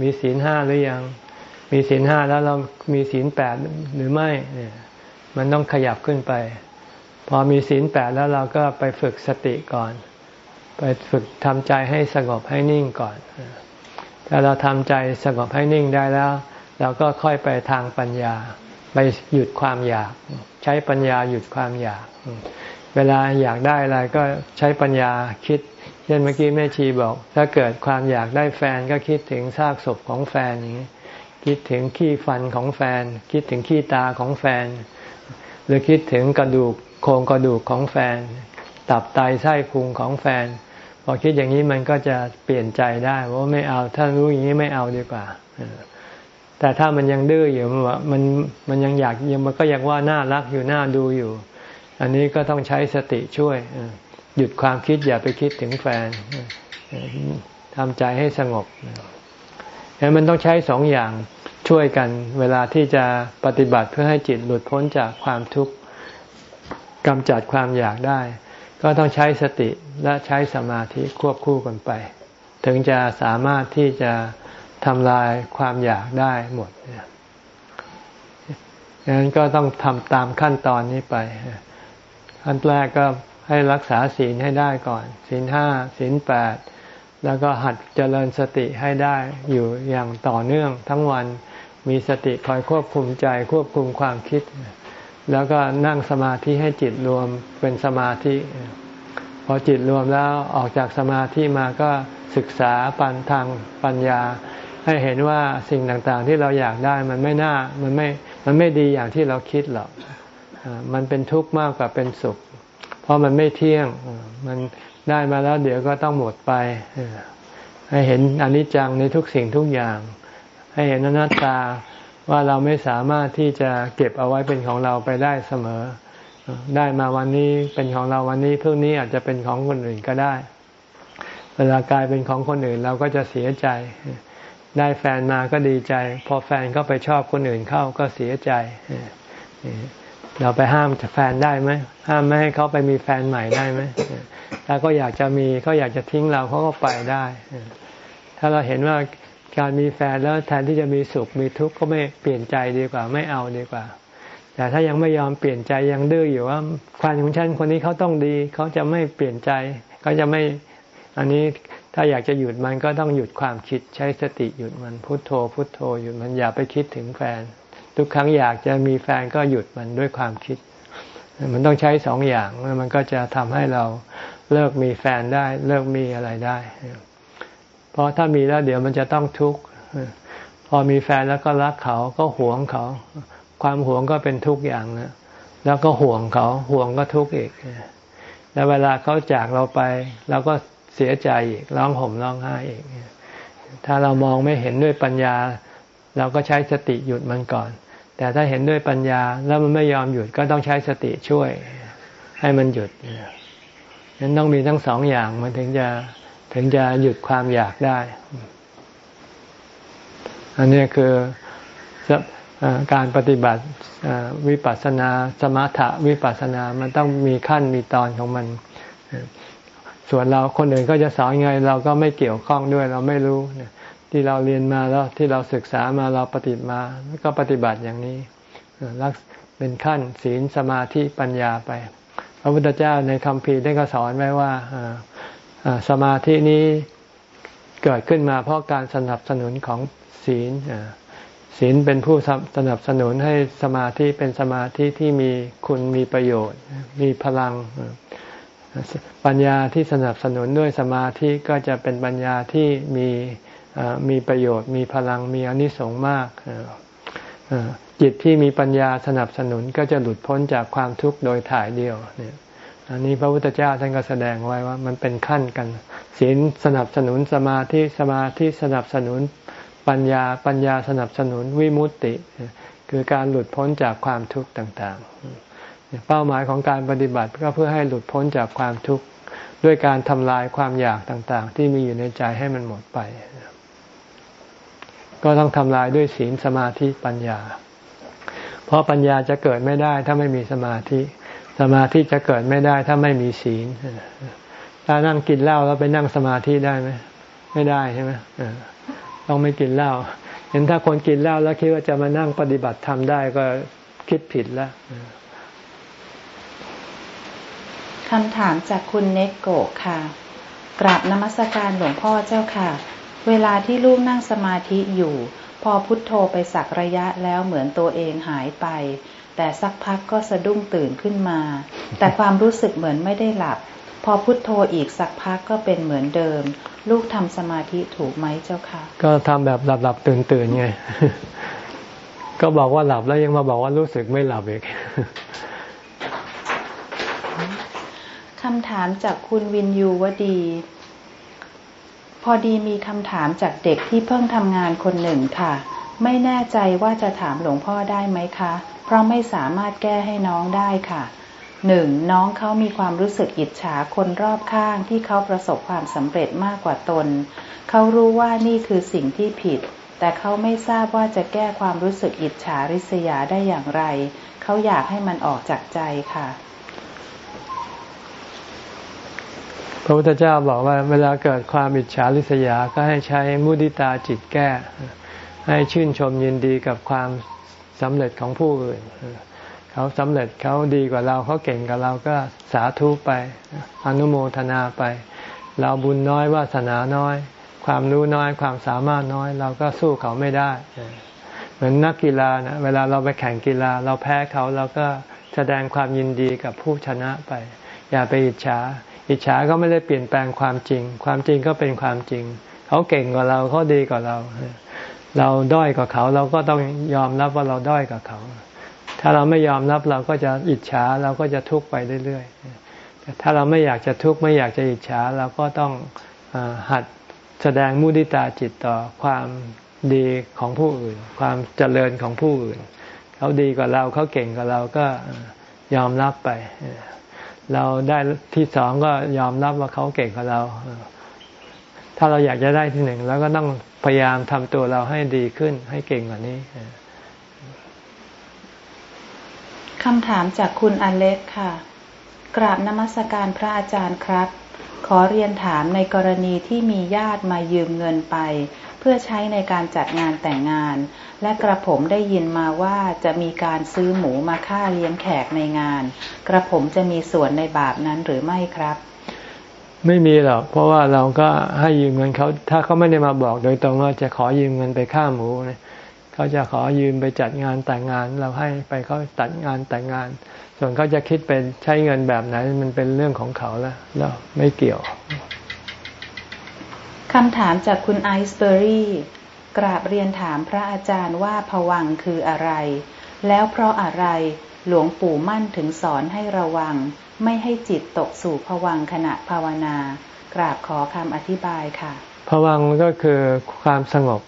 มีศีลห้าหรือยัง มีศีลห้าแล้วเรามีศีลแปดหรือไม่เนี่ยมันต้องขยับขึ้นไป พอมีศีลแปดแล้วเราก็ไปฝึกสติก่อน ไปฝึกทำใจให้สงบให้นิ่งก่อน ถ้าเราทำใจสงบให้นิ่งได้แล้ว เราก็ค่อยไปทางปัญญา ไปหยุดความอยาก ใช้ปัญญาหยุดความอยาก เวลาอยากได้อะไรก็ใช้ปัญญาคิด เช่นเมื่อกี้แม่ชีบอก ถ้าเกิดความอยากได้แฟนก็คิดถึงซากศพของแฟนอย่างนี้คิดถึงขี้ฟันของแฟน คิดถึงขี้ตาของแฟน หรือคิดถึงกระดูกโครงกระดูกของแฟน ตับไตไส้พุงของแฟน พอคิดอย่างนี้มันก็จะเปลี่ยนใจได้ว่าไม่เอาถ้ารู้อย่างนี้ไม่เอาดีกว่าแต่ถ้ามันยังดื้ออยู่มันมันยังอยากยังมันก็ยังว่าน่ารักอยู่น่าดูอยู่ อันนี้ก็ต้องใช้สติช่วย หยุดความคิดอย่าไปคิดถึงแฟนทำใจให้สงบดังนั้นมันต้องใช้สองอย่างช่วยกัน เวลาที่จะปฏิบัติเพื่อให้จิตหลุดพ้นจากความทุกข์กำจัดความอยากได้ ก็ต้องใช้สติและใช้สมาธิควบคู่กันไป ถึงจะสามารถที่จะทำลายความอยากได้หมดดังนั้นก็ต้องทำตามขั้นตอนนี้ไปขั้นแรกก็ ให้รักษาศีลให้ได้ก่อน ศีลห้าศีลแปดแล้วก็หัดเจริญสติให้ได้อยู่อย่างต่อเนื่องทั้งวันมีสติคอยควบคุมใจควบคุมความคิด แล้วก็นั่งสมาธิให้จิตรวมเป็นสมาธิ พอจิตรวมแล้วออกจากสมาธิมาก็ศึกษาปัญทางปัญญา ให้เห็นว่าสิ่งต่างๆที่เราอยากได้มันไม่น่ามันไม่มันไม่ดีอย่างที่เราคิดหรอกมันเป็นทุกข์มากกว่าเป็นสุข เพราะมันไม่เที่ยง มันได้มาแล้วเดี๋ยวก็ต้องหมดไป ให้เห็นอนิจจังในทุกสิ่งทุกอย่าง ให้เห็นอนัตตาว่าเราไม่สามารถที่จะเก็บเอาไว้เป็นของเราไปได้เสมอ ได้มาวันนี้เป็นของเราวันนี้พรุ่งนี้อาจจะเป็นของคนอื่นก็ได้ เวลากลายเป็นของคนอื่นเราก็จะเสียใจ ได้แฟนมาก็ดีใจ พอแฟนก็ไปชอบคนอื่นเข้าก็เสียใจ เราไปห้ามแฟนได้ไหมห้ามไม่ให้เขาไปมีแฟนใหม่ได้ไหมถ้าก็อยากจะมีเขาอยากจะทิ้งเราเขาก็ไปได้ ถ้าเราเห็นว่าการมีแฟนแล้วแทนที่จะมีสุขมีทุกข์ก็ไม่เปลี่ยนใจดีกว่า ไม่เอาดีกว่า แต่ถ้ายังไม่ยอมเปลี่ยนใจยังดื้ออยู่ว่าแฟนของฉันคนนี้เขาต้องดีเขาจะไม่เปลี่ยนใจเขาจะไม่อันนี้ถ้าอยากจะหยุดมันก็ต้องหยุดความคิดใช้สติหยุดมันพุโทโธพุโทโธหยุดมันอย่าไปคิดถึงแฟน ทุกครั้งอยากจะมีแฟนก็หยุดมันด้วยความคิด มันต้องใช้สองอย่างแล้วมันก็จะทำให้เราเลิกมีแฟนได้ เลิกมีอะไรได้ เพราะถ้ามีแล้วเดี๋ยวมันจะต้องทุกข์พอมีแฟนแล้วก็รักเขาก็หวงเขา ความหวงก็เป็นทุกอย่างนะแล้วก็ห่วงเขาห่วงก็ทุกข์อีกแล้วเวลาเขาจากเราไปเราก็เสียใจอีกร้องห่มร้องไห้อีกถ้าเรามองไม่เห็นด้วยปัญญา เราก็ใช้สติหยุดมันก่อน แต่ถ้าเห็นด้วยปัญญาแล้วมันไม่ยอมหยุดก็ต้องใช้สติช่วย ให้มันหยุดนั้นต้องมีทั้งสองอย่างมันถึงจะถึงจะหยุดความอยากได้ อันนี้คือการปฏิบัติวิปัสสนาสมถะวิปัสสนามันต้องมีขั้นมีตอนของมัน ส่วนเราคนอื่นก็จะสอนไง เราก็ไม่เกี่ยวข้องด้วยเราไม่รู้ ที่เราเรียนมาแล้วที่เราศึกษามาเราปฏิบัติมาก็ปฏิบัติอย่างนี้รักเป็นขั้นศีลสมาธิปัญญาไป พระพุทธเจ้าในคำพีได้ก็สอนไว้ว่าสมาธินี้เกิดขึ้นมาเพราะการสนับสนุนของศีลศีลเป็นผู้สนับสนุนให้สมาธิเป็นสมาธิที่มีคุณมีประโยชน์ มีพลังปัญญาที่สนับสนุนด้วยสมาธิก็จะเป็นปัญญาที่มี มีประโยชน์มีพลังมีอนิสงส์มากจิตที่มีปัญญาสนับสนุนก็จะหลุดพ้นจากความทุกข์โดยถ่ายเดียวเนี่ยอันนี้พระพุทธเจ้าท่านก็แสดงไว้ว่ามันเป็นขั้นกันศีลสนับสนุนสมาธิสมาธิสนับสนุนปัญญาปัญญาสนับสนุนวิมุตติ คือการหลุดพ้นจากความทุกข์ต่างๆ เป้าหมายของการปฏิบัติก็เพื่อให้หลุดพ้นจากความทุกข์ด้วยการทำลายความอยากต่างๆ ที่มีอยู่ในใจให้มันหมดไป ก็ต้องทำลายด้วยศีลสมาธิปัญญา เพราะปัญญาจะเกิดไม่ได้ถ้าไม่มีสมาธิ สมาธิจะเกิดไม่ได้ถ้าไม่มีศีลถ้านั่งกินเหล้าแล้วไปนั่งสมาธิได้ไหมไม่ได้ใช่ไหมต้องไม่กินเหล้าเห็นถ้าคนกินเหล้าแล้วคิดว่าจะมานั่งปฏิบัติทำได้ก็คิดผิดแล้วคำถามจากคุณเนกโกะค่ะ กราบนมัสการหลวงพ่อเจ้าค่ะ เวลาที่ลูกนั่งสมาธิอยู่ พอพุทโธไปสักระยะแล้วเหมือนตัวเองหายไป แต่สักพักก็สะดุ้งตื่นขึ้นมา แต่ความรู้สึกเหมือนไม่ได้หลับ พอพุทโธอีกสักพักก็เป็นเหมือนเดิม ลูกทำสมาธิถูกไหมเจ้าค่ะก็ทำแบบหลับหลับตื่นตื่นไงก็บอกว่าหลับแล้วยังมาบอกว่ารู้สึกไม่หลับอีกคำถามจากคุณวินยูวดี พอดีมีคำถามจากเด็กที่เพิ่งทำงานคนหนึ่งค่ะ ไม่แน่ใจว่าจะถามหลวงพ่อได้ไหมคะ เพราะไม่สามารถแก้ให้น้องได้ค่ะหนึ่งน้องเขามีความรู้สึกอิจฉาคนรอบข้างที่เขาประสบความสำเร็จมากกว่าตน เขารู้ว่านี่คือสิ่งที่ผิด แต่เขาไม่ทราบว่าจะแก้ความรู้สึกอิจฉาริษยาได้อย่างไร เขาอยากให้มันออกจากใจค่ะ พระพุทธเจ้าบอกว่าเวลาเกิดความอิจฉาริษยาก็ให้ใช้มุติตาจิตแก้ ให้ชื่นชมยินดีกับความสำเร็จของผู้อื่น เขาสำเร็จเขาดีกว่าเราเขาเก่งกว่าเราก็สาธุไป อนุโมทนาไป เราบุญน้อยวาสนาน้อย ความรู้น้อยความสามารถน้อย เราก็สู้เขาไม่ได้ เหมือนนักกีฬานะเวลาเราไปแข่งกีฬา เราแพ้เขาเราก็แสดงความยินดีกับผู้ชนะไป อย่าไปอิจฉา อิจฉาก็ไม่ได้เปลี่ยนแปลงความจริง ความจริงก็เป็นความจริง เขาเก่งกว่าเราเขาดีกว่าเรา เราด้อยกว่าเขาเราก็ต้องยอมรับว่าเราด้อยกว่าเขา ถ้าเราไม่ยอมรับเราก็จะอิจฉาเราก็จะทุกข์ไปเรื่อยๆถ้าเราไม่อยากจะทุกข์ไม่อยากจะอิจฉาเราก็ต้องหัดแสดงมุติตาจิตต่อความดีของผู้อื่น ความเจริญของผู้อื่น เขาดีกว่าเราเขาเก่งกว่าเราก็ยอมรับไป เราได้ที่สองก็ยอมรับว่าเขาเก่งกว่าเรา ถ้าเราอยากจะได้ที่หนึ่งเราก็ต้องพยายามทำตัวเราให้ดีขึ้นให้เก่งกว่านี้คำถามจากคุณอเล็กค่ะ กราบนมัสการพระอาจารย์ครับ ขอเรียนถามในกรณีที่มีญาติมายืมเงินไป เพื่อใช้ในการจัดงานแต่งงาน และกระผมได้ยินมาว่าจะมีการซื้อหมูมาฆ่าเลี้ยงแขกในงาน กระผมจะมีส่วนในบาปนั้นหรือไม่ครับ ไม่มีหรอกเพราะว่าเราก็ให้ยืมเงินเขาถ้าเขาไม่ได้มาบอกโดยตรงว่าจะขอยืมเงินไปฆ่าหมูเนี่ยเขาจะขอยืมไปจัดงานแต่งงาน เราให้ไปเขาตัดงานแต่งงาน ส่วนเขาจะคิดเป็นใช้เงินแบบไหนมันเป็นเรื่องของเขาแล้วเราไม่เกี่ยวคำถามจากคุณไอซ์เบอรี่ กราบเรียนถามพระอาจารย์ว่าผวังคืออะไร แล้วเพราะอะไรหลวงปู่มั่นถึงสอนให้ระวัง ไม่ให้จิตตกสู่ผวังขณะภาวนา กราบขอคำอธิบายค่ะผวังก็คือความสงบ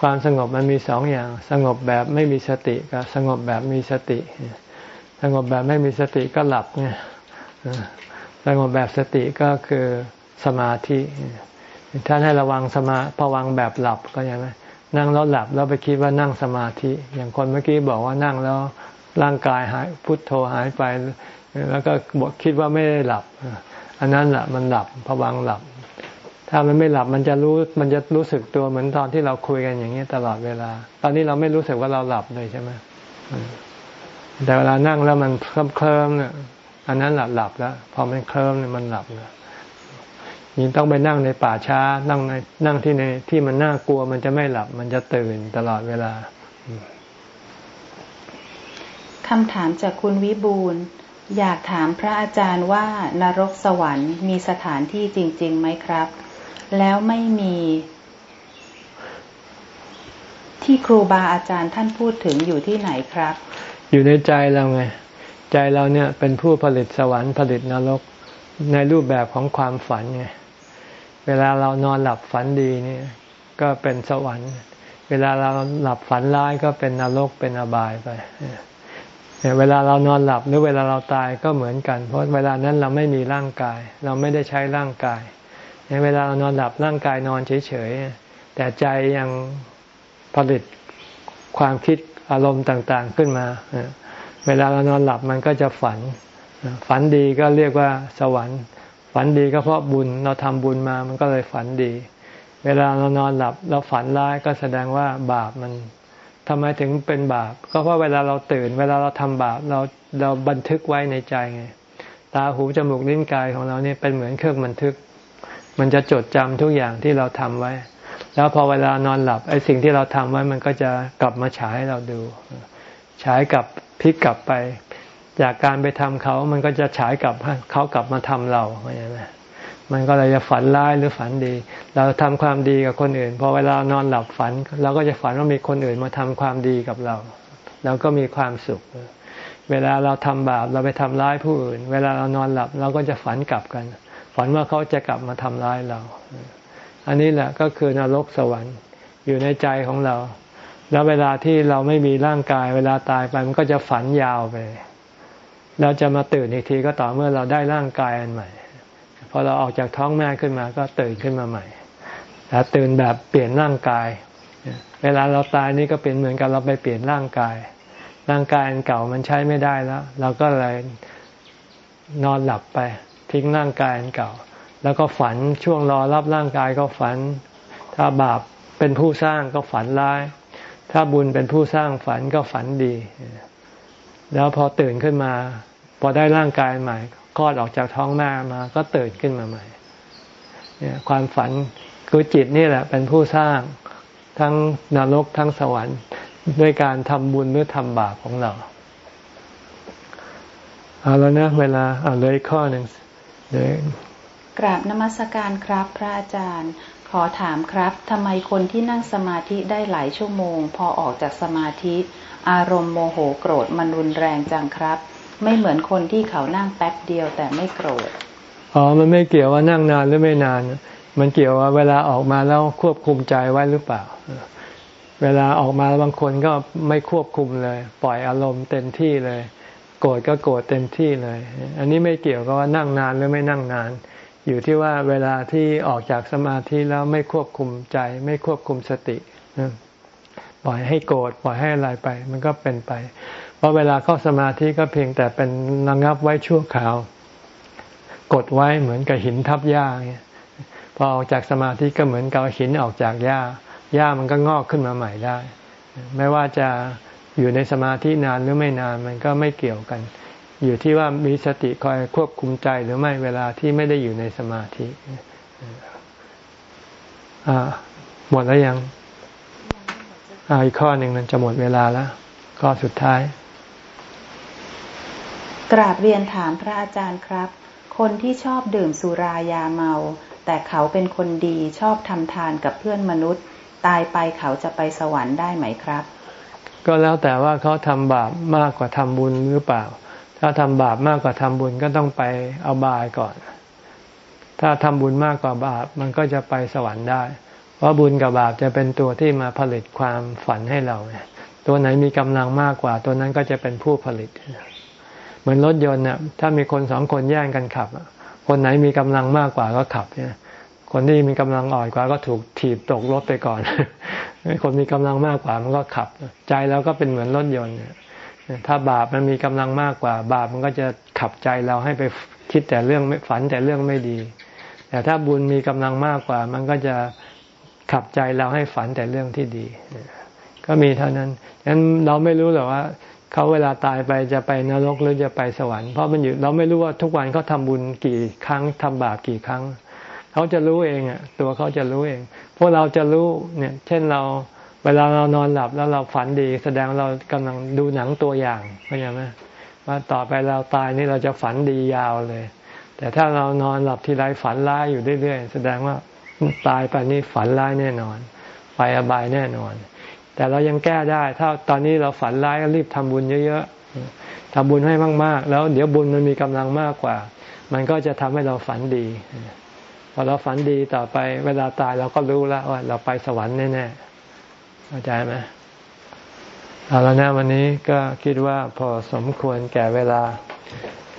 ความสงบมันมีสองอย่าง สงบแบบไม่มีสติกับสงบแบบมีสติ สงบแบบไม่มีสติก็หลับเนี่ยสงบแบบสติก็คือสมาธิ ท่านให้ระวังสมาผวังแบบหลับก็ยังไงนั่งแล้วหลับแล้วไปคิดว่านั่งสมาธิ อย่างคนเมื่อกี้บอกว่านั่งแล้วร่างกายหายพุทโธหายไป แล้วก็บอกคิดว่าไม่ได้หลับ อันนั้นแหละมันหลับผวังหลับ ถ้ามันไม่หลับมันจะรู้มันจะรู้สึกตัวเหมือนตอนที่เราคุยกันอย่างนี้ตลอดเวลา ตอนนี้เราไม่รู้สึกว่าเราหลับเลยใช่ไหมแต่เวลานั่งแล้วมันเคลิ้มเนี่ยอันนั้นหลับหลับแล้ว พอมันเคลิ้มเนี่ยมันหลับแล้ว ยิ่งต้องไปนั่งในป่าช้า นั่งในนั่งที่ในที่มันน่ากลัว มันจะไม่หลับ มันจะตื่นตลอดเวลาคำถามจากคุณวิบูลอยากถามพระอาจารย์ว่านรกสวรรค์มีสถานที่จริง ๆ ไหมครับ แล้วไม่มีที่ครูบาอาจารย์ท่านพูดถึงอยู่ที่ไหนครับ อยู่ในใจเราไง ใจเราเนี่ยเป็นผู้ผลิตสวรรค์ผลิตนรกในรูปแบบของความฝันไง เวลาเรานอนหลับฝันดีนี่ก็เป็นสวรรค์ เวลาเราหลับฝันร้ายก็เป็นนรกเป็นอบายไปเวลาเรานอนหลับหรือเวลาเราตายก็เหมือนกัน เพราะเวลานั้นเราไม่มีร่างกาย เราไม่ได้ใช้ร่างกายในเวลาเรานอนหลับร่างกายนอนเฉยๆแต่ใจยังผลิตความคิดอารมณ์ต่าง ๆขึ้นมาเวลาเรานอนหลับมันก็จะฝัน ฝันดีก็เรียกว่าสวรรค์ ฝันดีก็เพราะบุญเราทำบุญมามันก็เลยฝันดี เวลาเรานอนหลับเราฝันร้ายก็แสดงว่าบาปมันทำไมถึงเป็นบาป ก็เพราะเวลาเราตื่น เวลาเราทำบาปเราเราบันทึกไว้ในใจไงตาหูจมูกลิ้นกายของเราเนี่ยเป็นเหมือนเครื่องบันทึก มันจะจดจำทุกอย่างที่เราทำไว้ แล้วพอเวลานอนหลับไอ้สิ่งที่เราทำไว้มันก็จะกลับมาฉายให้เราดู ฉายกลับพลิกกลับไป จากการไปทำเขา มันก็จะฉายกลับเขากลับมาทำเราเข้าใจไหมมันก็เลยจะฝันร้ายหรือฝันดี เราทำความดีกับคนอื่นพอเวลานอนหลับฝัน เราก็จะฝันว่ามีคนอื่นมาทำความดีกับเรา เราก็มีความสุข เวลาเราทำบาปเราไปทำร้ายผู้อื่น เวลาเรานอนหลับเราก็จะฝันกลับกัน ฝันว่าเขาจะกลับมาทำร้ายเรา อันนี้แหละก็คือนรกสวรรค์อยู่ในใจของเรา แล้วเวลาที่เราไม่มีร่างกาย เวลาตายไปมันก็จะฝันยาวไป เราจะมาตื่นอีกทีก็ต่อเมื่อเราได้ร่างกายอันใหม่พอเราออกจากท้องแม่ขึ้นมาก็ตื่นขึ้นมาใหม่แต่ตื่นแบบเปลี่ยนร่างกาย เวลาเราตายนี่ก็เป็นเหมือนกับเราไปเปลี่ยนร่างกาย ร่างกายอันเก่ามันใช้ไม่ได้แล้ว เราก็เลยนอนหลับไป ทิ้งร่างกายอันเก่า แล้วก็ฝันช่วงรอรับร่างกายก็ฝัน ถ้าบาปเป็นผู้สร้างก็ฝันร้าย ถ้าบุญเป็นผู้สร้างฝันก็ฝันดี แล้วพอตื่นขึ้นมา พอได้ร่างกายใหม่คลอดออกจากท้องแม่มา ก็ตื่นขึ้นมาใหม่เนี่ยความฝันคือจิตนี่แหละ เป็นผู้สร้างทั้งนรกทั้งสวรรค์ ด้วยการทำบุญหรือทำบาปของเราเอาแล้วนะเวลาเอาเลยข้อหนึ่งเลยกราบนมัสการครับพระอาจารย์ ขอถามครับทำไมคนที่นั่งสมาธิได้หลายชั่วโมง พอออกจากสมาธิ อารมณ์โมโหโกรธมันรุนแรงจังครับ ไม่เหมือนคนที่เขานั่งแป๊บเดียวแต่ไม่โกรธอ๋อมันไม่เกี่ยวว่านั่งนานหรือไม่นาน มันเกี่ยวว่าเวลาออกมาแล้วควบคุมใจไว้หรือเปล่า เวลาออกมาบางคนก็ไม่ควบคุมเลย ปล่อยอารมณ์เต็มที่เลย โกรธก็โกรธเต็มที่เลย อันนี้ไม่เกี่ยวกับว่านั่งนานหรือไม่นั่งนานอยู่ที่ว่าเวลาที่ออกจากสมาธิแล้วไม่ควบคุมใจ ไม่ควบคุมสติ ปล่อยให้โกรธปล่อยให้อะไรไป มันก็เป็นไป เพราะเวลาเข้าสมาธิก็เพียงแต่เป็นระงับไว้ชั่วคราว กดไว้เหมือนกับหินทับหญ้าเนี่ยพอออกจากสมาธิก็เหมือนกับหินออกจากหญ้าหญ้ามันก็งอกขึ้นมาใหม่ได้ ไม่ว่าจะอยู่ในสมาธินานหรือไม่นานมันก็ไม่เกี่ยวกัน อยู่ที่ว่ามีสติคอยควบคุมใจหรือไม่เวลาที่ไม่ได้อยู่ในสมาธิหมดแล้วยัง อีกข้อหนึ่งมันจะหมดเวลาแล้วข้อสุดท้าย กราบเรียนถามพระอาจารย์ครับ คนที่ชอบดื่มสุรายาเมา แต่เขาเป็นคนดีชอบทำทานกับเพื่อนมนุษย์ ตายไปเขาจะไปสวรรค์ได้ไหมครับ ก็แล้วแต่ว่าเขาทำบาปมากกว่าทำบุญหรือเปล่า ถ้าทำบาปมากกว่าทำบุญก็ต้องไปเอาบายก่อน ถ้าทำบุญมากกว่าบาปมันก็จะไปสวรรค์ได้ เพราะบุญกับบาปจะเป็นตัวที่มาผลิตความฝันให้เรา ตัวไหนมีกำลังมากกว่า ตัวนั้นก็จะเป็นผู้ผลิต เหมือนรถยนต์เนี่ยถ้ามีคนสองคนแย่งกันขับ คนไหนมีกำลังมากกว่าก็ขับเนี่ยคนที่มีกำลังอ่อนกว่าก็ถูกถีบตกรถไปก่อน คนมีกำลังมากกว่ามันก็ขับ ใจเราก็เป็นเหมือนรถยนต์ถ้าบาปมันมีกำลังมากกว่า บาปมันก็จะขับใจเราให้ไปคิดแต่เรื่องฝันแต่เรื่องไม่ดี แต่ถ้าบุญมีกำลังมากกว่า มันก็จะ ขับใจเราให้ฝันแต่เรื่องที่ดี ก็มีเท่านั้นฉะนั้นเราไม่รู้หรอกว่าเขาเวลาตายไปจะไปนรกหรือจะไปสวรรค์เพราะมันอยู่เราไม่รู้ว่าทุกวันเขาทาบุญกี่ครั้งทำบาปกี่ครั้ง เขาจะรู้เองอะตัวเขาจะรู้เอง พวกเราจะรู้เนี่ย เช่นเราเวลาเรานอนหลับแล้วเราฝันดี แสดงเรากำลังดูหนังตัวอย่างเข้าใจไหมว่าต่อไปเราตายนี่เราจะฝันดียาวเลย แต่ถ้าเรานอนหลับทีไรฝันร้ายอยู่เรื่อยๆแสดงว่า ตายไปนี่ฝันร้ายแน่นอน ไปอบายแน่นอน แต่เรายังแก้ได้ ถ้าตอนนี้เราฝันร้ายก็รีบทำบุญเยอะๆทำบุญให้มากๆ แล้วเดี๋ยวบุญมันมีกำลังมากกว่า มันก็จะทำให้เราฝันดีพอเราฝันดีต่อไป เวลาตายเราก็รู้แล้วว่า เราไปสวรรค์แน่ๆเข้าใจไหมเอาแล้วนะวันนี้ก็คิดว่าพอสมควรแก่เวลา